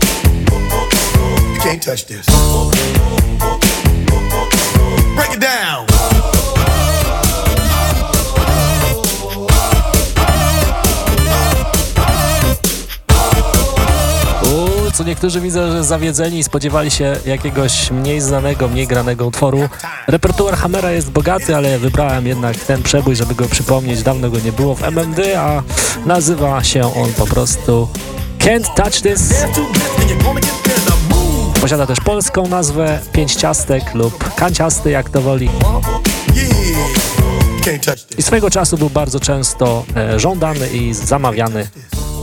Can't touch this. Break it down. czasu. Niektórzy widzę, że zawiedzeni spodziewali się jakiegoś mniej znanego, mniej granego utworu. Repertuar Hammera jest bogaty, ale wybrałem jednak ten przebój, żeby go przypomnieć. Dawno go nie było w MMD, a nazywa się on po prostu Can't Touch This. Posiada też polską nazwę Pięć Ciastek lub Kanciasty, jak to woli. I swego czasu był bardzo często e, żądany i zamawiany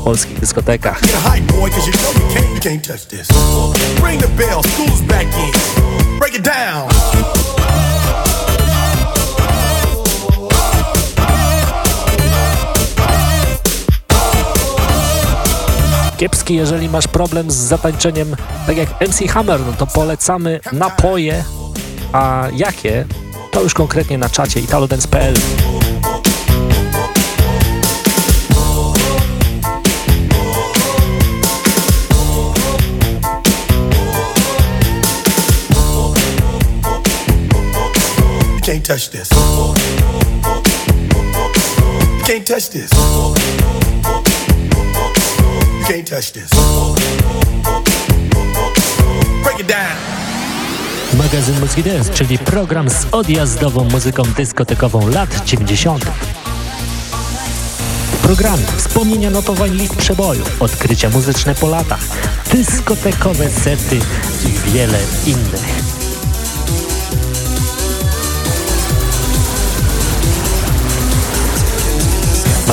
w polskich dyskotekach. Get a hype, Kiepski, jeżeli masz problem z zatańczeniem, tak jak MC Hammer, no to polecamy napoje, a jakie? To już konkretnie na czacie italodance.pl. Can't touch this. Can't touch this. Can't touch this. Break it down. Magazyn Muzyki Dance, czyli program z odjazdową muzyką dyskotekową lat 90. W programie wspomnienia notowań list przebojów, odkrycia muzyczne po latach, dyskotekowe sety i wiele innych.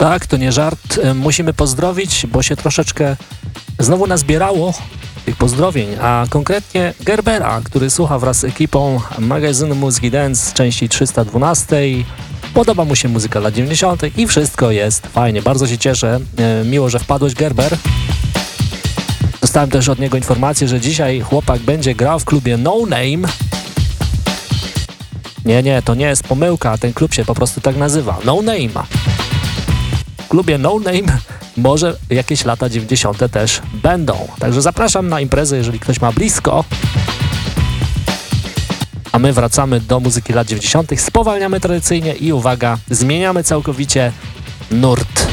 Tak, to nie żart. E, Musimy pozdrowić, bo się troszeczkę znowu nazbierało tych pozdrowień, a konkretnie Gerbera, który słucha wraz z ekipą magazynu Muzyki Dance części 312. Podoba mu się muzyka lat 90. i wszystko jest fajnie. Bardzo się cieszę. E, Miło, że wpadłeś, Gerber. Dostałem też od niego informację, że dzisiaj chłopak będzie grał w klubie No Name. Nie, nie, to nie jest pomyłka, ten klub się po prostu tak nazywa. No Name. Klubie No Name może jakieś lata 90. też będą. Także zapraszam na imprezę, jeżeli ktoś ma blisko. A my wracamy do muzyki lat 90. Spowalniamy tradycyjnie i uwaga, zmieniamy całkowicie nurt.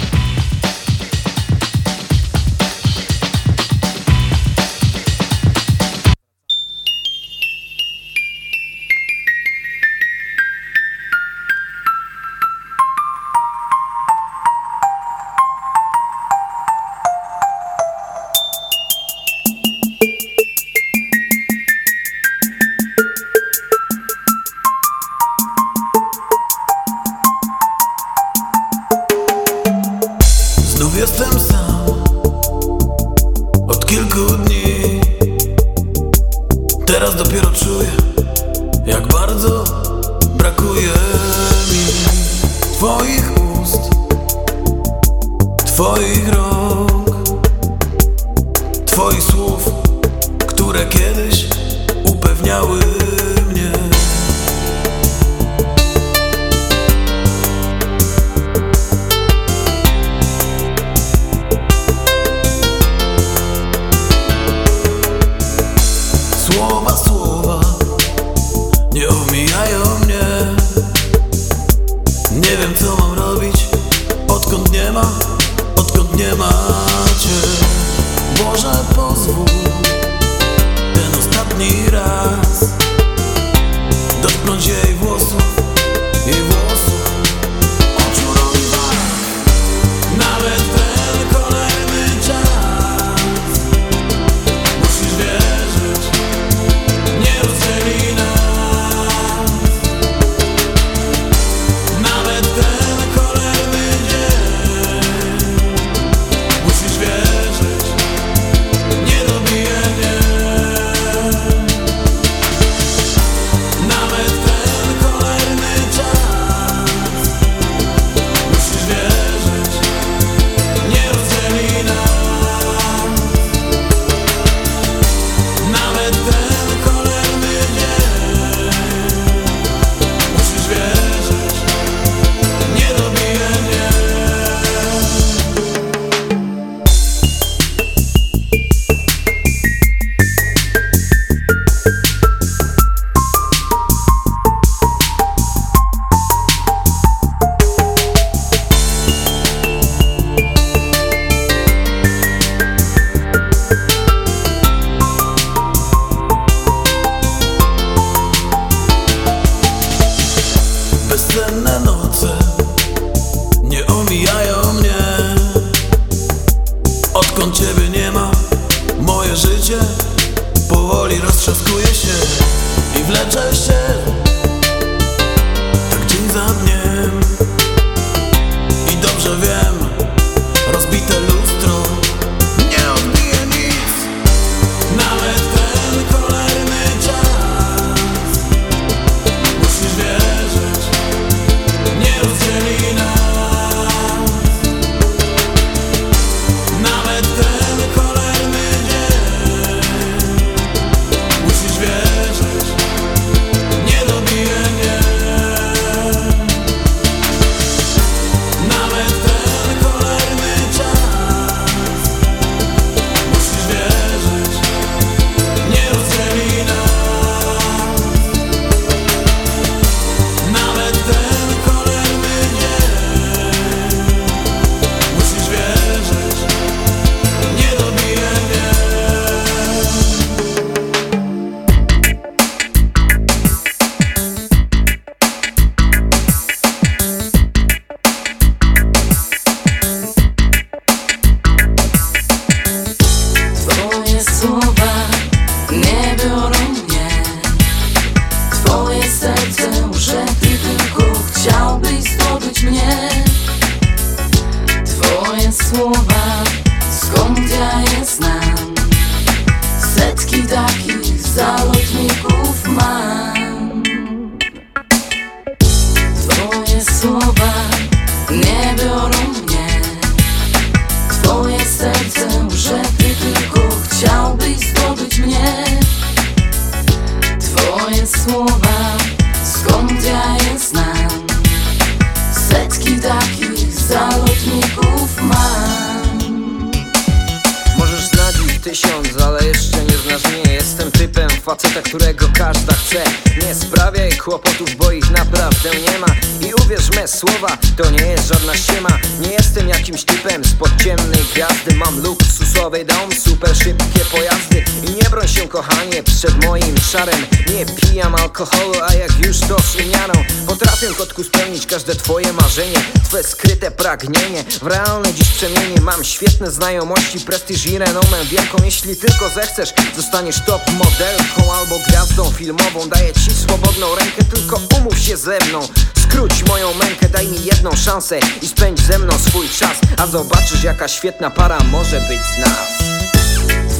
Śmieszne znajomości, prestiż i renomę. Wielką Jeśli tylko zechcesz, zostaniesz top modelką Albo gwiazdą filmową. Daję ci swobodną rękę, tylko umów się ze mną. Skróć moją mękę, daj mi jedną szansę I spędź ze mną swój czas A zobaczysz jaka świetna para może być z nas.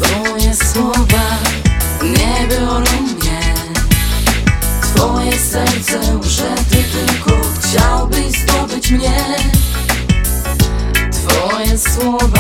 Twoje słowa nie biorą mnie. Twoje serce że ty tylko chciałbyś zdobyć mnie. Twoje słowa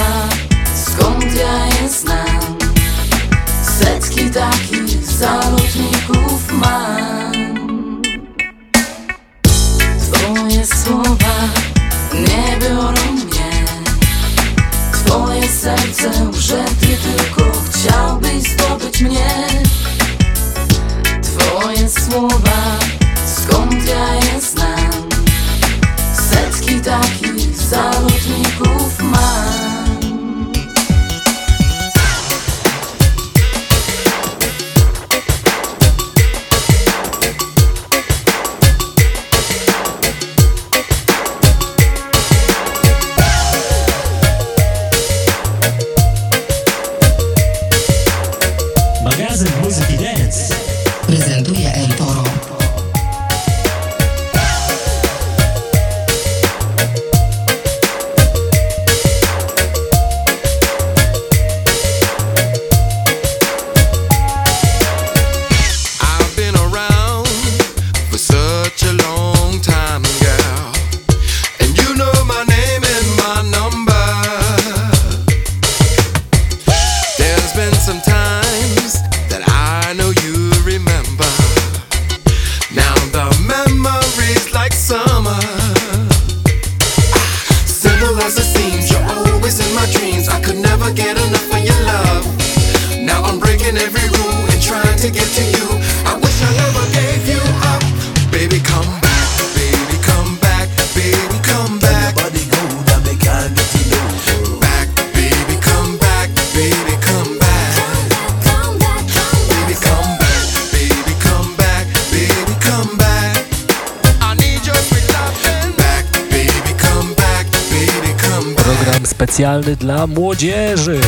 młodzieży.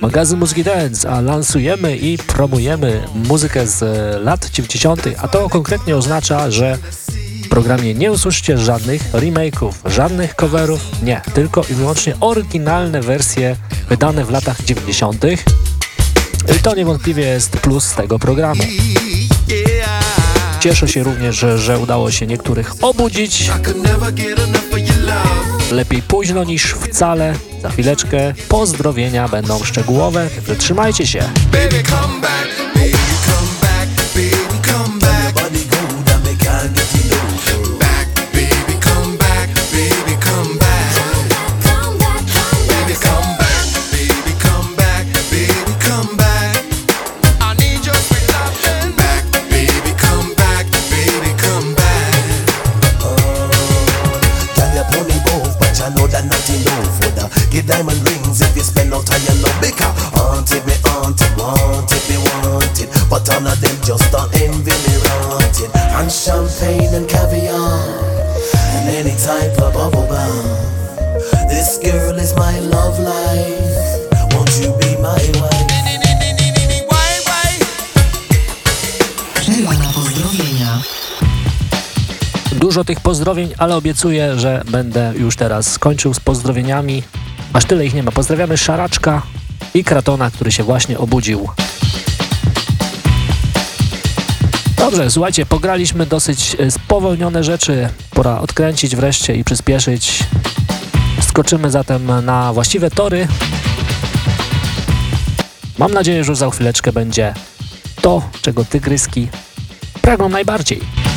Magazyn Muzyki Dance, a lansujemy i promujemy muzykę z lat 90., a to konkretnie oznacza, że w programie nie usłyszycie żadnych remake'ów, żadnych coverów, nie, tylko i wyłącznie oryginalne wersje wydane w latach 90. I to niewątpliwie jest plus tego programu. Cieszę się również, że, że udało się niektórych obudzić. Lepiej późno niż wcale. Za chwileczkę pozdrowienia będą szczegółowe, trzymajcie się. Baby, dużo tych pozdrowień, ale obiecuję, że będę już teraz skończył z pozdrowieniami. Aż tyle ich nie ma. Pozdrawiamy Szaraczka i Kratona, który się właśnie obudził. Dobrze, słuchajcie, pograliśmy dosyć e, spowolnione rzeczy. Pora odkręcić wreszcie i przyspieszyć. Skoczymy zatem na właściwe tory. Mam nadzieję, że za chwileczkę będzie to, czego tygryski pragną najbardziej.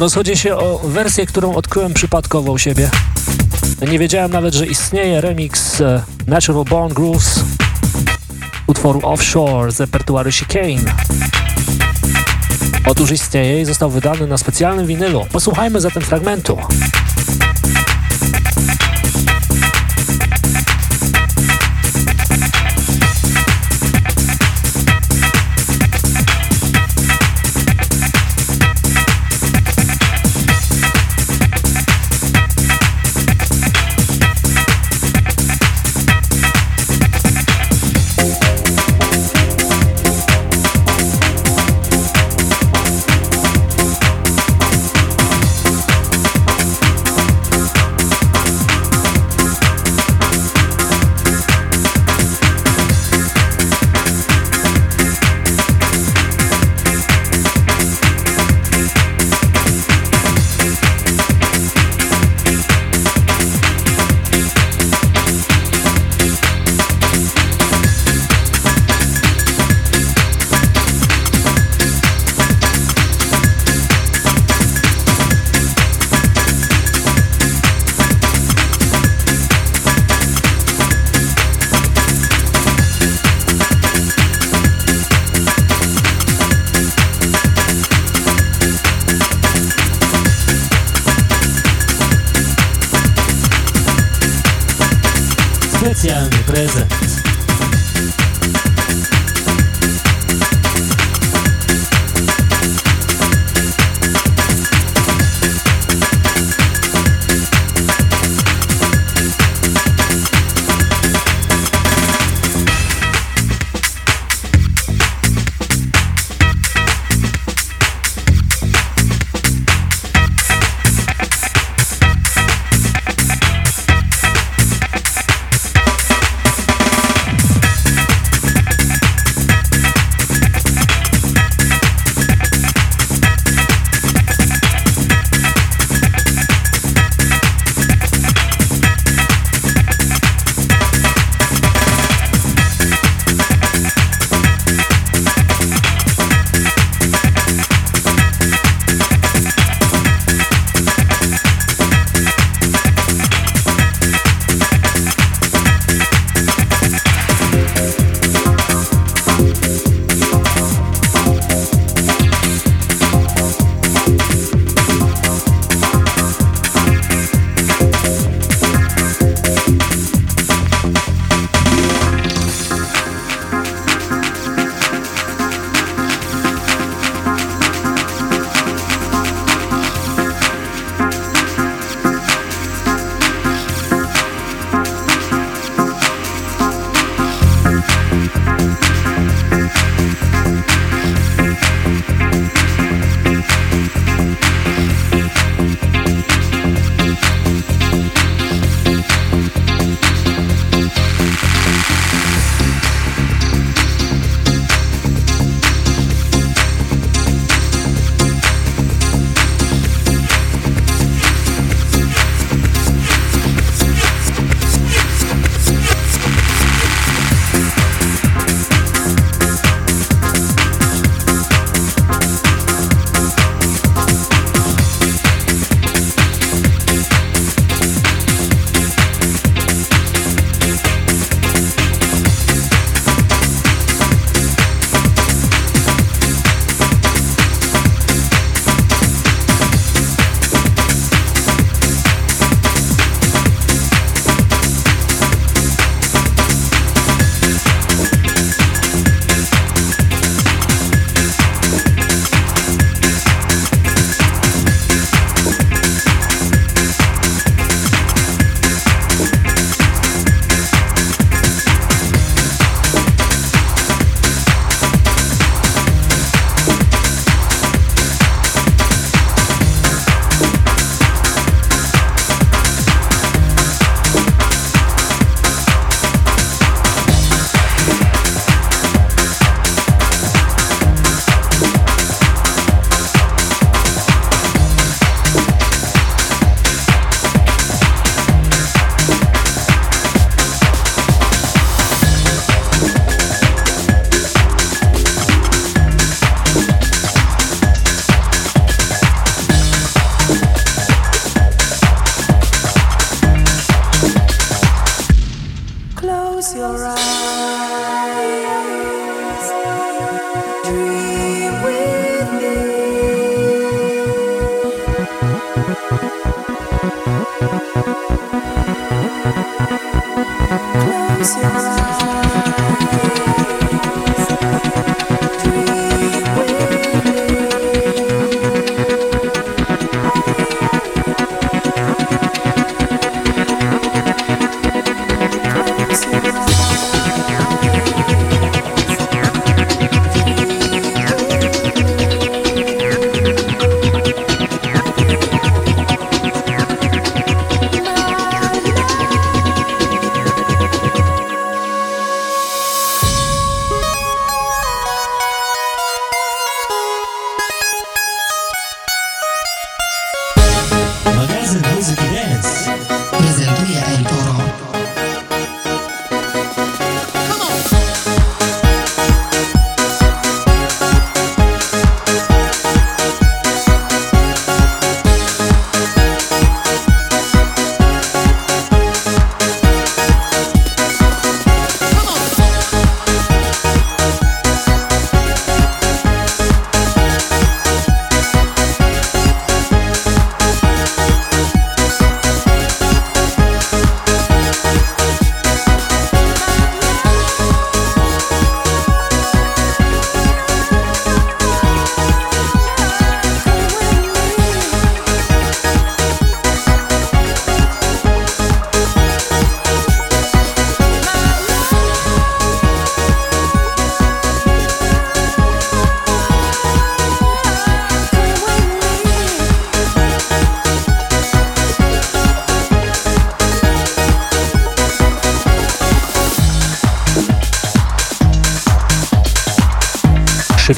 Rozchodzi się o wersję, którą odkryłem przypadkowo u siebie. Nie wiedziałem nawet, że istnieje remix e, Natural Born Grooves utworu Offshore z repertuaru Chicane. Otóż istnieje i został wydany na specjalnym winylu. Posłuchajmy zatem fragmentu.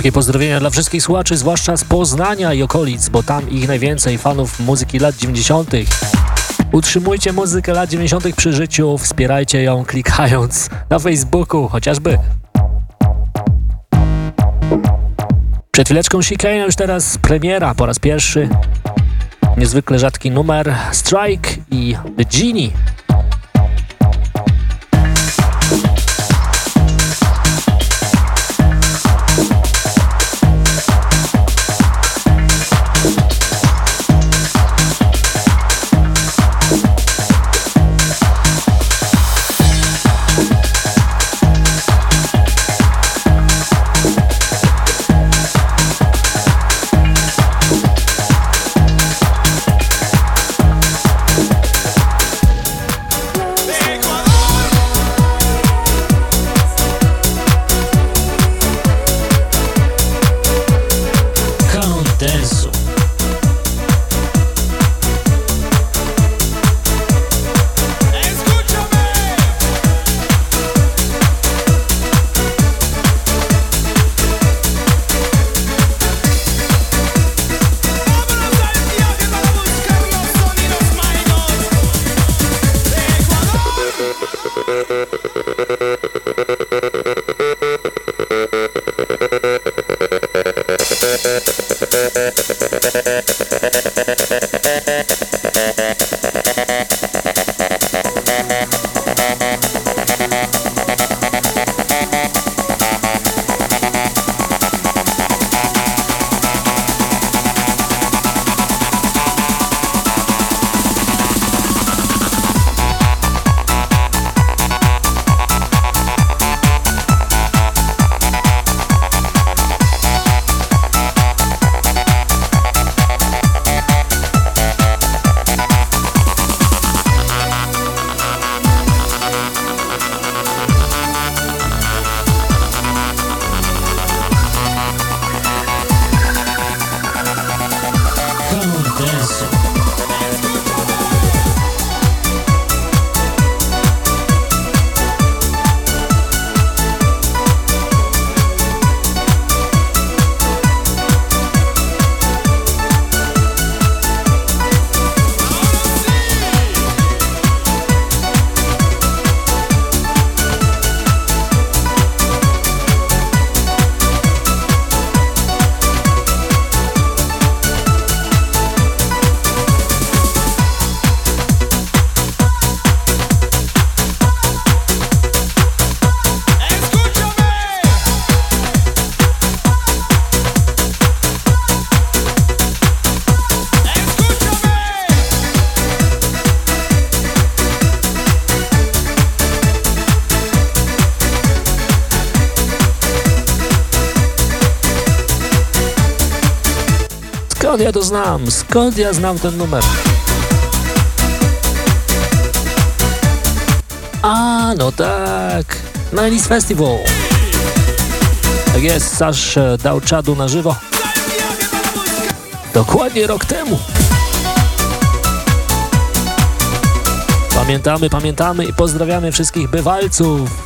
Szybkie pozdrowienia dla wszystkich słuchaczy, zwłaszcza z Poznania i okolic, bo tam ich najwięcej fanów muzyki lat 90. Utrzymujcie muzykę lat 90. przy życiu, wspierajcie ją klikając na Facebooku chociażby. Przed chwileczką Chicane, już teraz premiera po raz pierwszy. Niezwykle rzadki numer Strike i The Genie. To znam? Skąd ja znam ten numer? A, no tak. Melis Festival. Tak jest, Sasz e, dał czadu na żywo. Dokładnie rok temu. Pamiętamy, pamiętamy i pozdrawiamy wszystkich bywalców.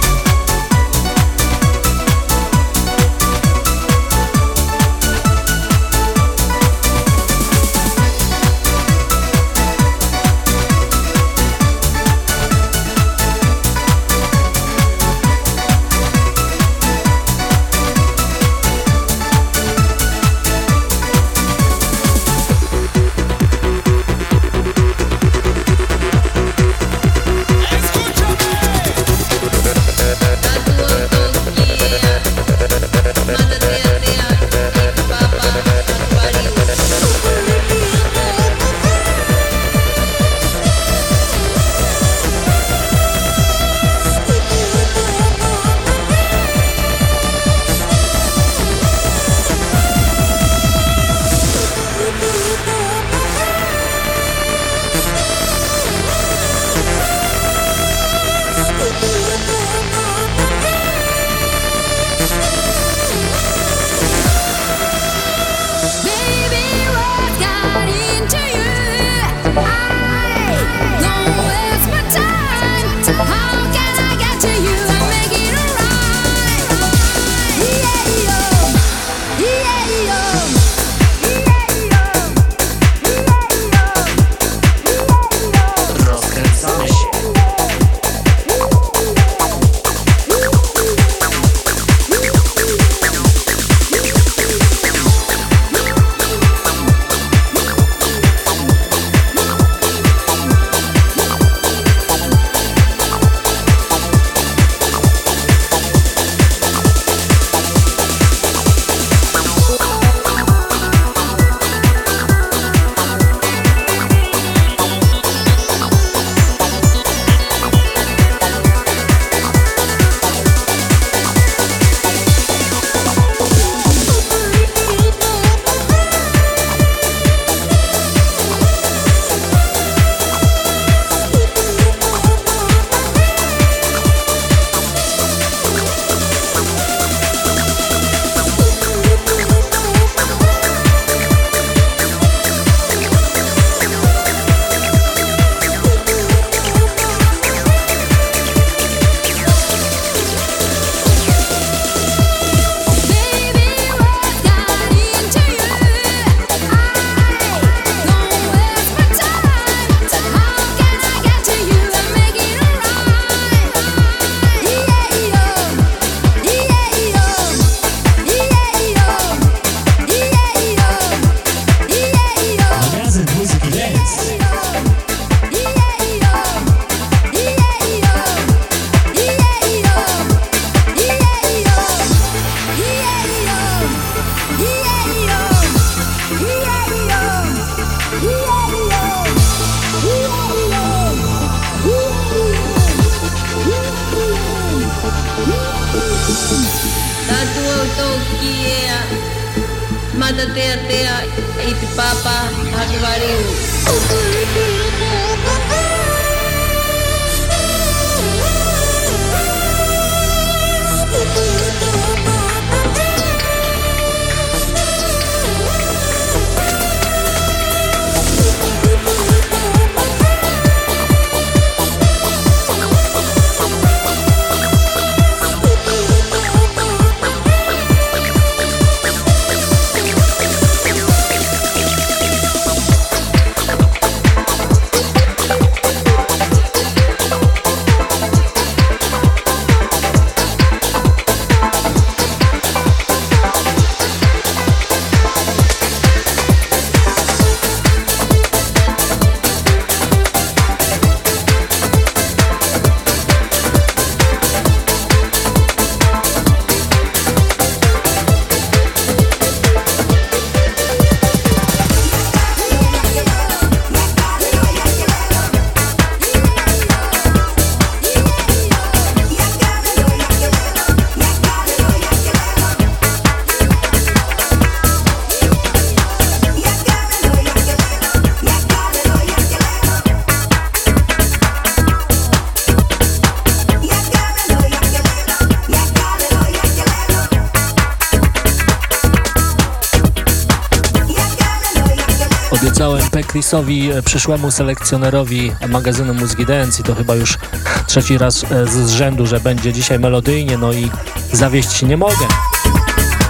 Chrisowi, e, przyszłemu selekcjonerowi magazynu Mózgi Dance i to chyba już trzeci raz e, z rzędu, że będzie dzisiaj melodyjnie, no i zawieść nie mogę.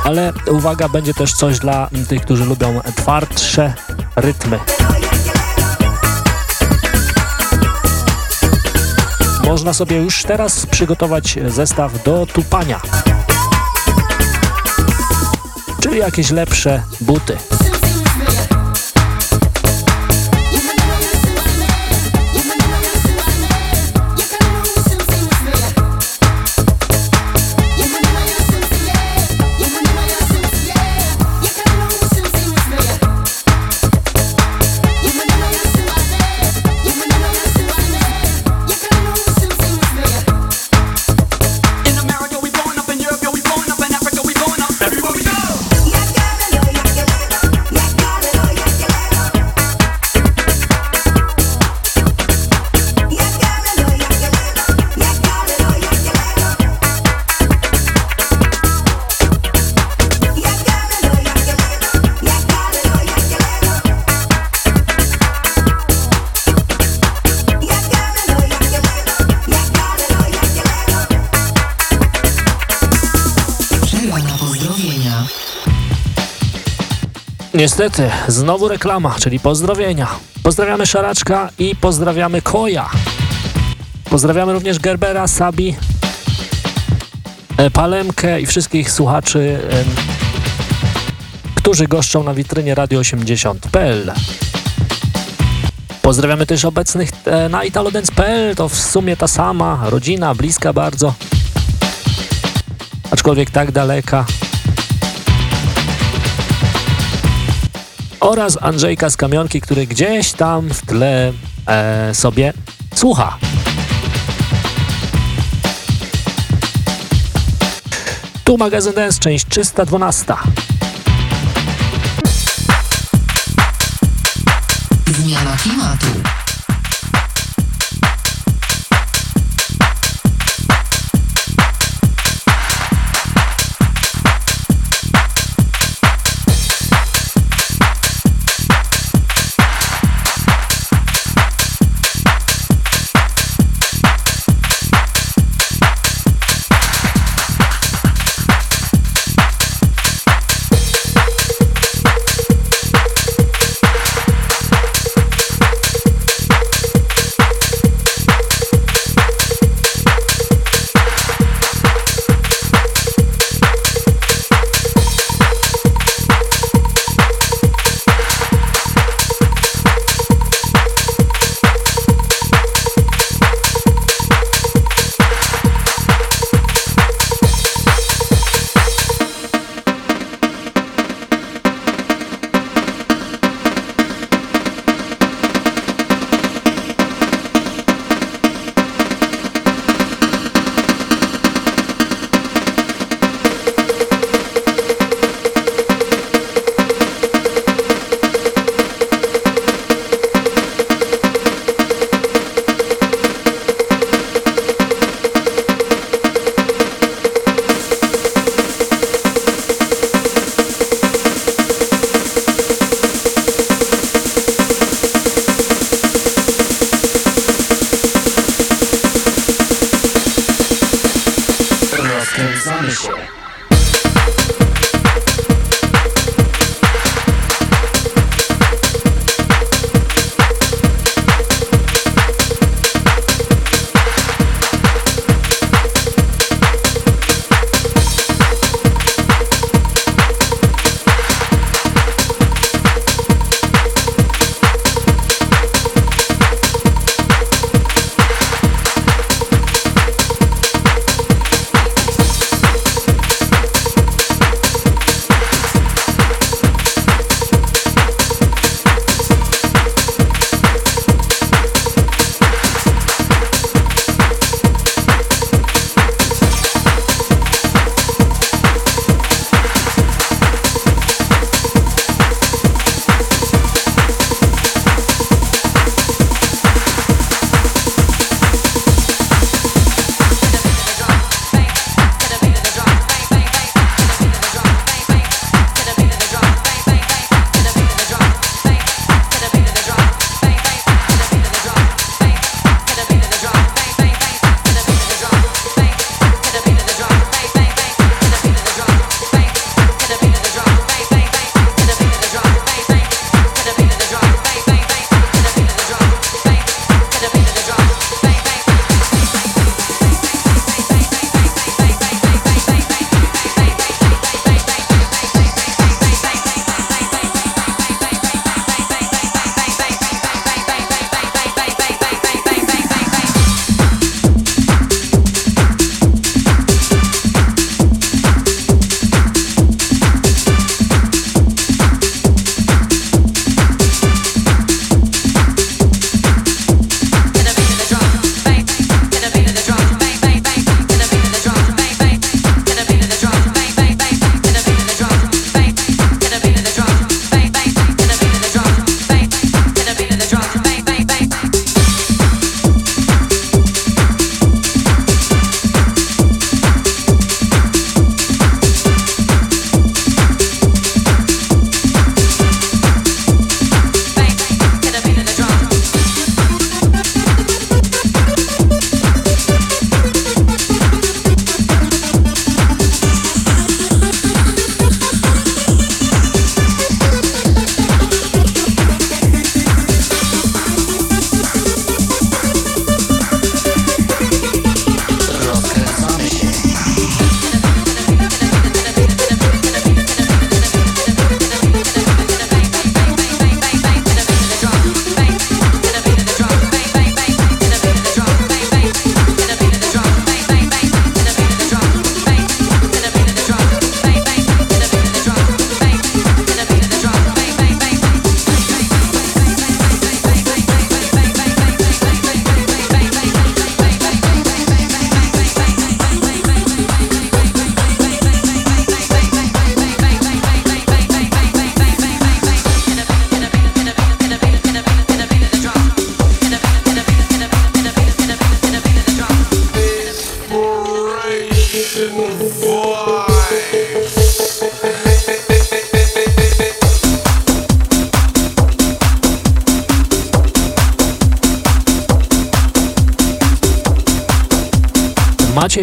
Ale uwaga, będzie też coś dla tych, którzy lubią twardsze rytmy. Można sobie już teraz przygotować zestaw do tupania. Czyli jakieś lepsze buty. Niestety, znowu reklama, czyli pozdrowienia. Pozdrawiamy Szaraczka i pozdrawiamy Koja. Pozdrawiamy również Gerbera, Sabi, e, Palemkę i wszystkich słuchaczy, którzy goszczą na witrynie radio80.pl. Pozdrawiamy też obecnych e, na italodance.pl, to w sumie ta sama rodzina, bliska bardzo, aczkolwiek tak daleka. Oraz Andrzejka z Kamionki, który gdzieś tam w tle e, sobie słucha. Tu magazyn Dance, część 312. Zmiana klimatu.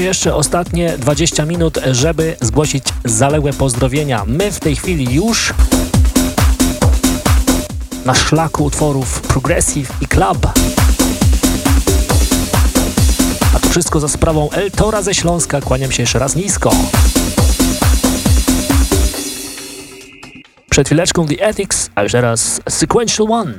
Jeszcze ostatnie 20 minut, żeby zgłosić zaległe pozdrowienia. My w tej chwili już na szlaku utworów Progressive i Club. A to wszystko za sprawą Eltora ze Śląska. Kłaniam się jeszcze raz nisko. Przed chwileczką The Ethics, a już teraz Sequential One.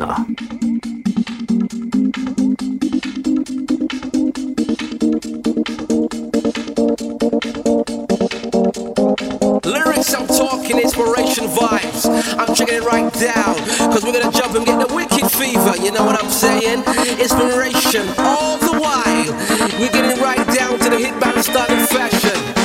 Lyrics, I'm talking inspiration vibes. I'm checking it right down. Cause we're gonna jump and get the wicked fever. You know what I'm saying? Inspiration all the while. We're getting right down to the hit bound style and fashion.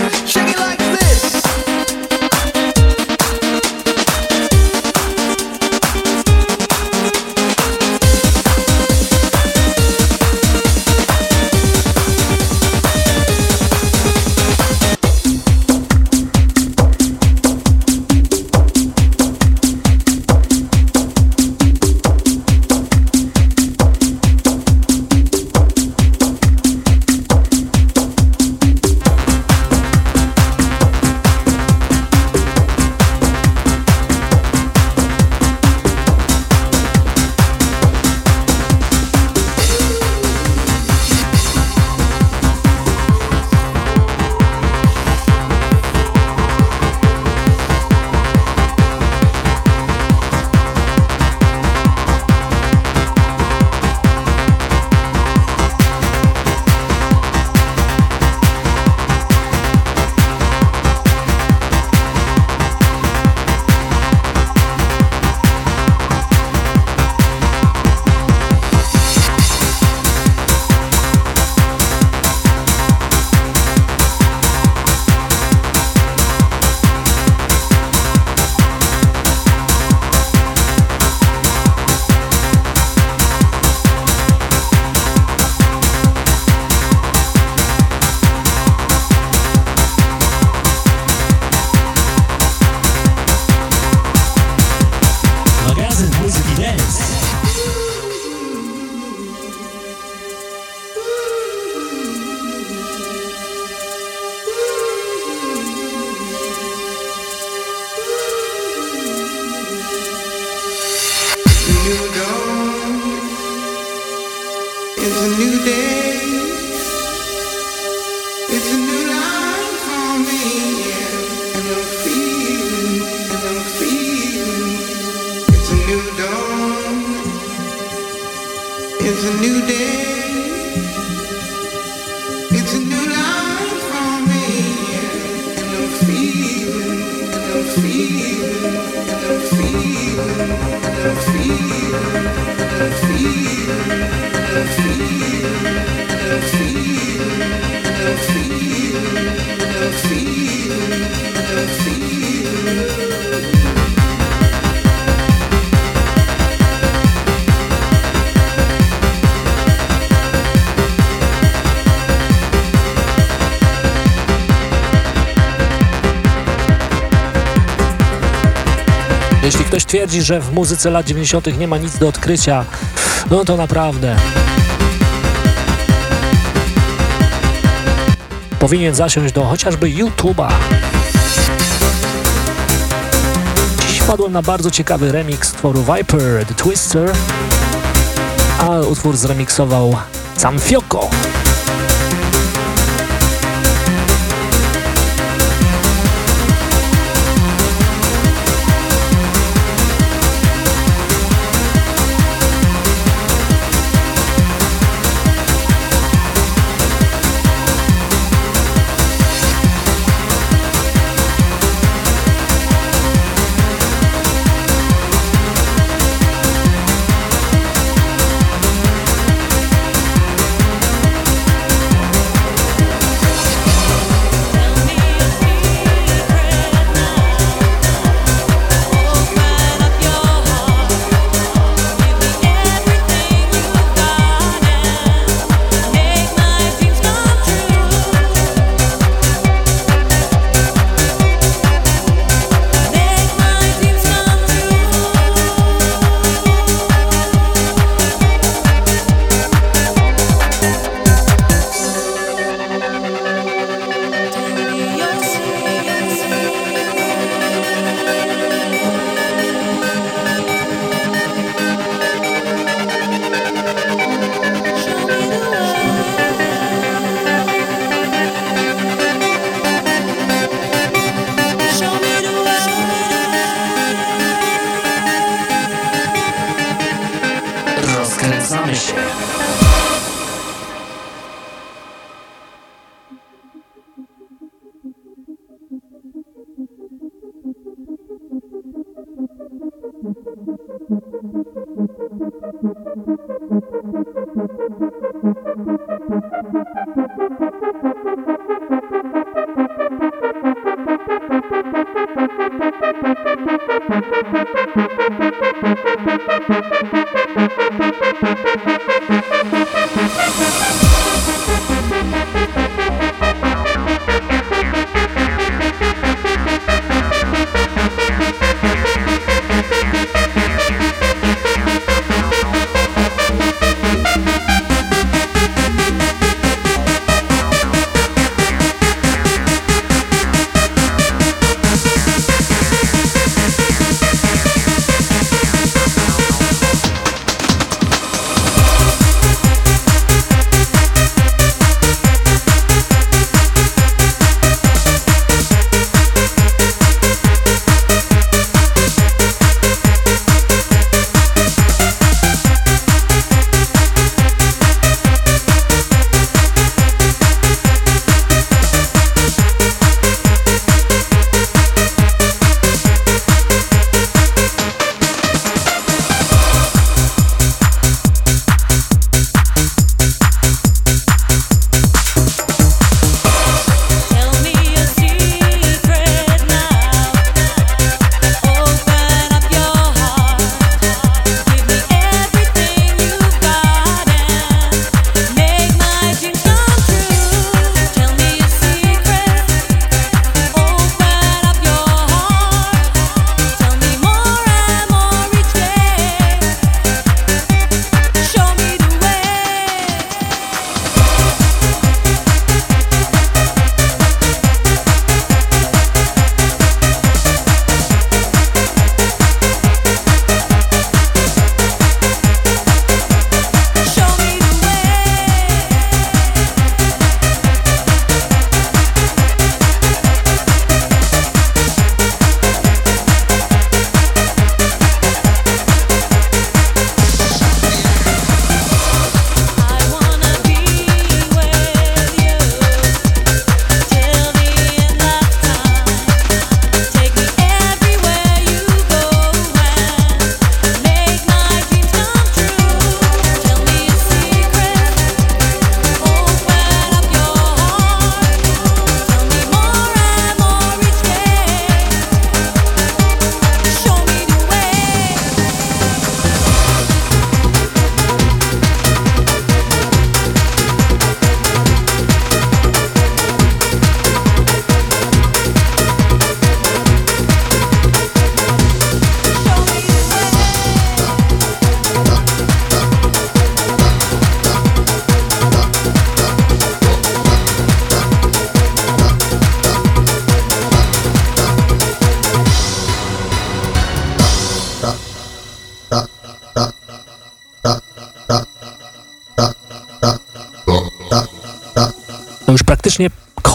Ktoś twierdzi, że w muzyce lat 90. nie ma nic do odkrycia, no to naprawdę. Powinien zasiąść do chociażby YouTube'a. Dziś wpadłem na bardzo ciekawy remix tworu Viper, The Twister, a utwór zremiksował sam Fioko.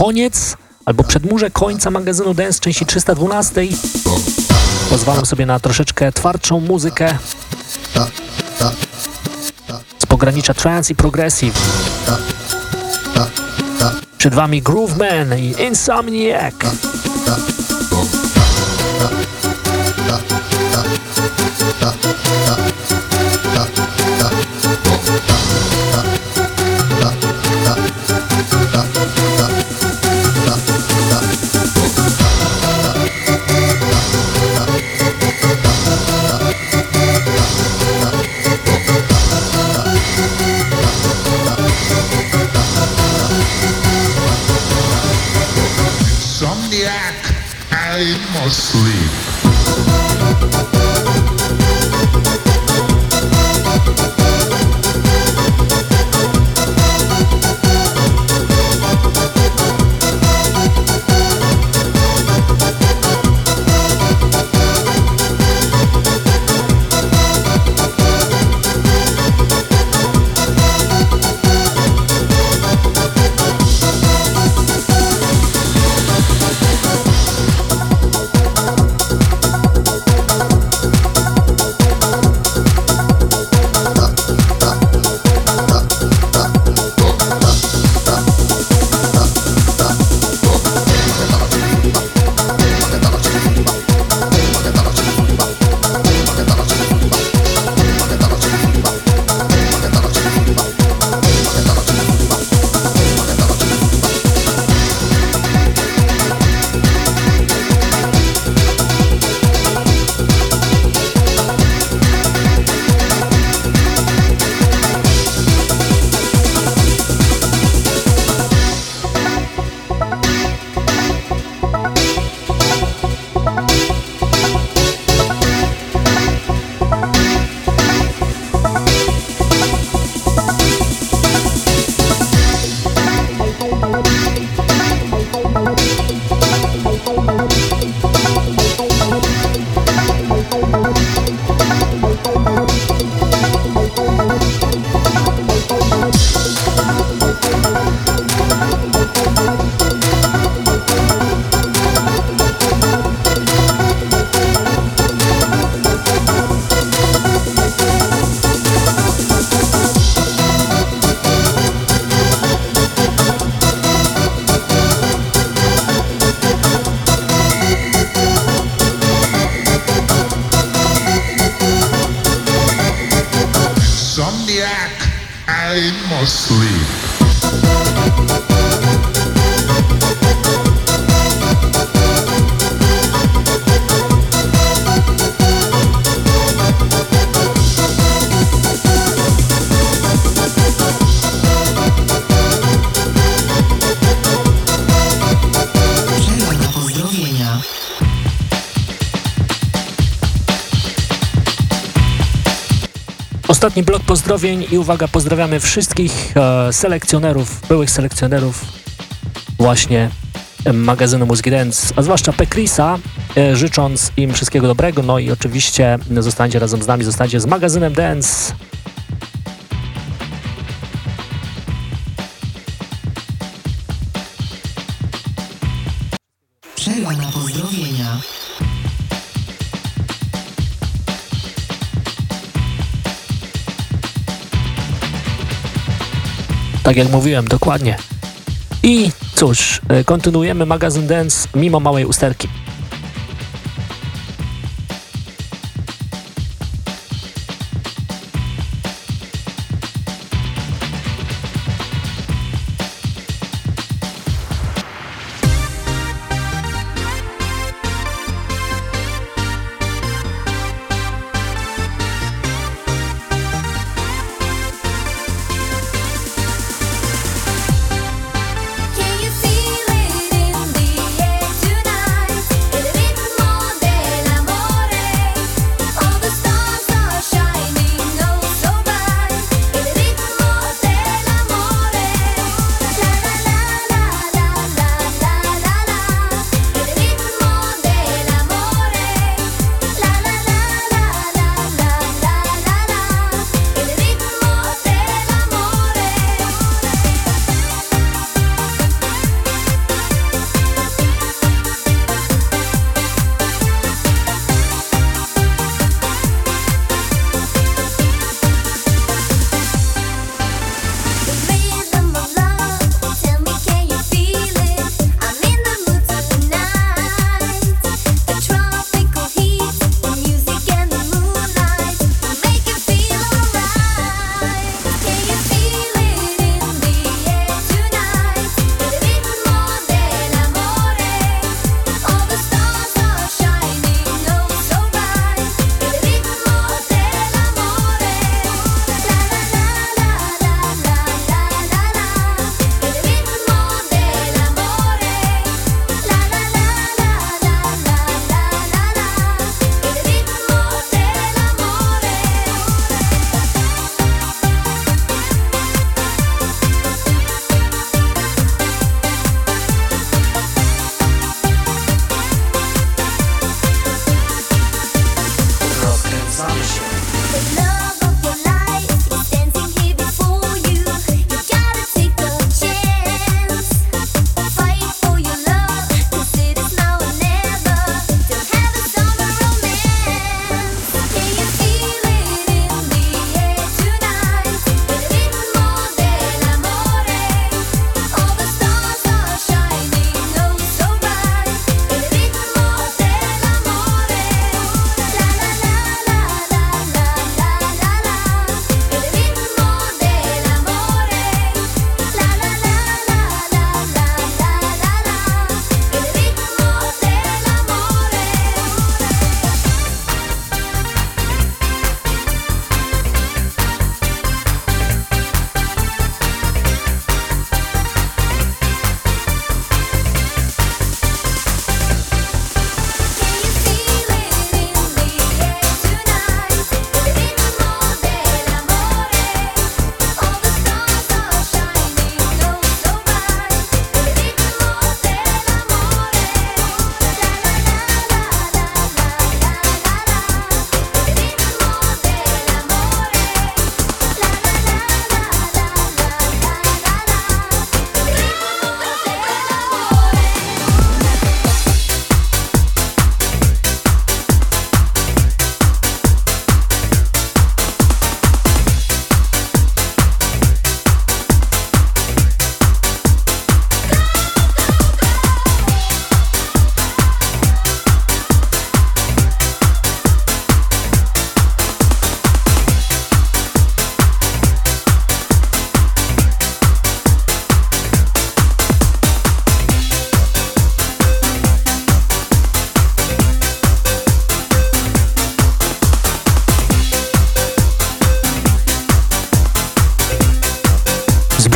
Koniec, albo przedmurze końca magazynu Dance części 312. Pozwalam sobie na troszeczkę twardszą muzykę z pogranicza trance i progressive. Przed wami Grooveman i Insomniac. Insomniac, Ostatni blok pozdrowień i uwaga, pozdrawiamy wszystkich e, selekcjonerów, byłych selekcjonerów właśnie magazynu Muzyki Dance, a zwłaszcza Pekrisa, e, życząc im wszystkiego dobrego, no i oczywiście zostańcie razem z nami, zostańcie z magazynem Dance. Jak mówiłem, dokładnie. I cóż, e, kontynuujemy magazyn Dance mimo małej usterki.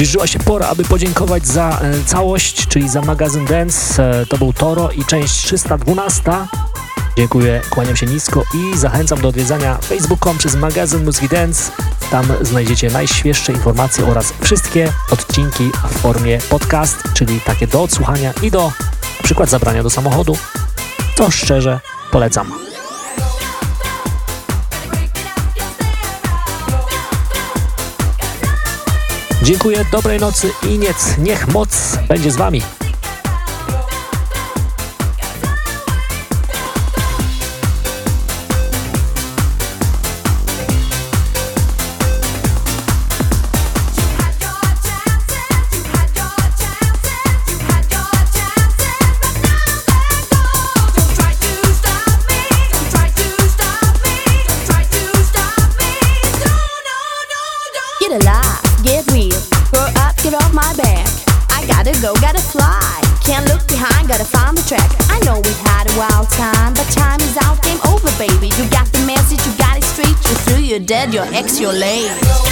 Zbliżyła się pora, aby podziękować za e, całość, czyli za magazyn Dance. E, to był Toro i część 312. Dziękuję, kłaniam się nisko i zachęcam do odwiedzania facebook.com przez magazyn Muzyki Dance. Tam znajdziecie najświeższe informacje oraz wszystkie odcinki w formie podcast, czyli takie do odsłuchania i do przykład zabrania do samochodu, co szczerze polecam. Dziękuję, dobrej nocy i niec, niech moc będzie z Wami. let your ex your lane.